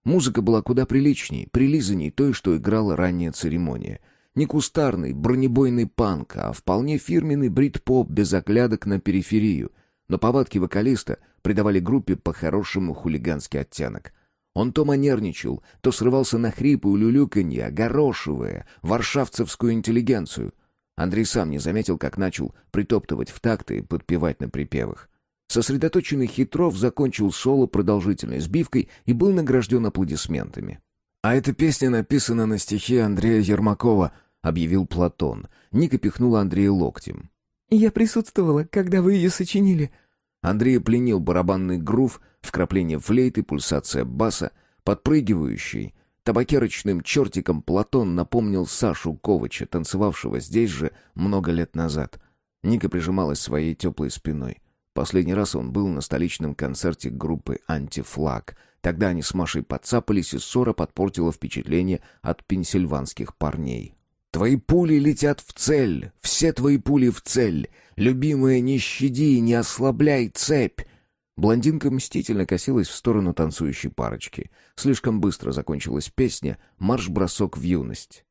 Музыка была куда приличней, прилизанней той, что играла ранняя церемония — не кустарный, бронебойный панк, а вполне фирменный брит-поп без оглядок на периферию. Но повадки вокалиста придавали группе по-хорошему хулиганский оттенок. Он то манерничал, то срывался на хрипы и улюлюканье, огорошивая варшавцевскую интеллигенцию. Андрей сам не заметил, как начал притоптывать в такты и подпевать на припевах. Сосредоточенный Хитров закончил соло продолжительной сбивкой и был награжден аплодисментами. «А эта песня написана на стихи Андрея Ермакова», — объявил Платон. Ника пихнула Андрея локтем. «Я присутствовала, когда вы ее сочинили». Андрей пленил барабанный грув, вкрапление флейты, пульсация баса, подпрыгивающий. Табакерочным чертиком Платон напомнил Сашу Ковача, танцевавшего здесь же много лет назад. Ника прижималась своей теплой спиной. Последний раз он был на столичном концерте группы «Антифлаг», Тогда они с Машей подцапались, и ссора подпортила впечатление от пенсильванских парней. «Твои пули летят в цель, все твои пули в цель. Любимая, не щади, не ослабляй цепь!» Блондинка мстительно косилась в сторону танцующей парочки. Слишком быстро закончилась песня «Марш-бросок в юность».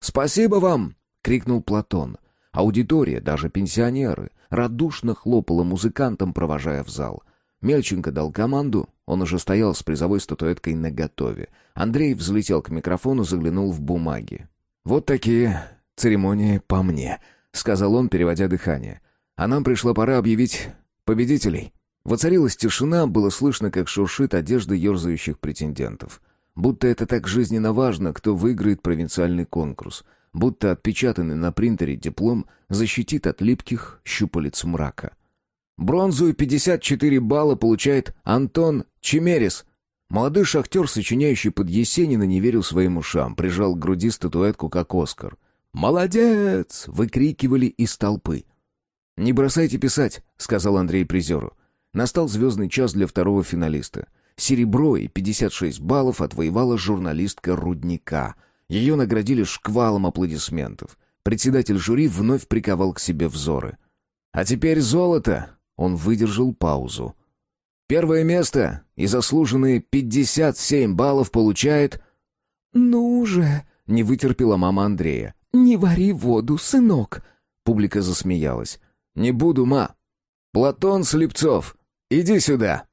«Спасибо вам!» — крикнул Платон. Аудитория, даже пенсионеры, радушно хлопала музыкантам, провожая в зал. Мельченко дал команду, он уже стоял с призовой статуэткой наготове. Андрей взлетел к микрофону, заглянул в бумаги. «Вот такие церемонии по мне», — сказал он, переводя дыхание. «А нам пришла пора объявить победителей». Воцарилась тишина, было слышно, как шуршит одежда ерзающих претендентов. Будто это так жизненно важно, кто выиграет провинциальный конкурс. Будто отпечатанный на принтере диплом защитит от липких щупалец мрака. Бронзу и 54 балла получает Антон Чемерис. Молодой шахтер, сочиняющий под Есенина, не верил своим ушам, прижал к груди статуэтку, как Оскар. «Молодец!» — выкрикивали из толпы. «Не бросайте писать», — сказал Андрей призеру. Настал звездный час для второго финалиста. Серебро и 56 баллов отвоевала журналистка «Рудника». Ее наградили шквалом аплодисментов. Председатель жюри вновь приковал к себе взоры. «А теперь золото!» Он выдержал паузу. Первое место и заслуженные 57 баллов получает... «Ну же!» — не вытерпела мама Андрея. «Не вари воду, сынок!» Публика засмеялась. «Не буду, ма!» «Платон Слепцов, иди сюда!»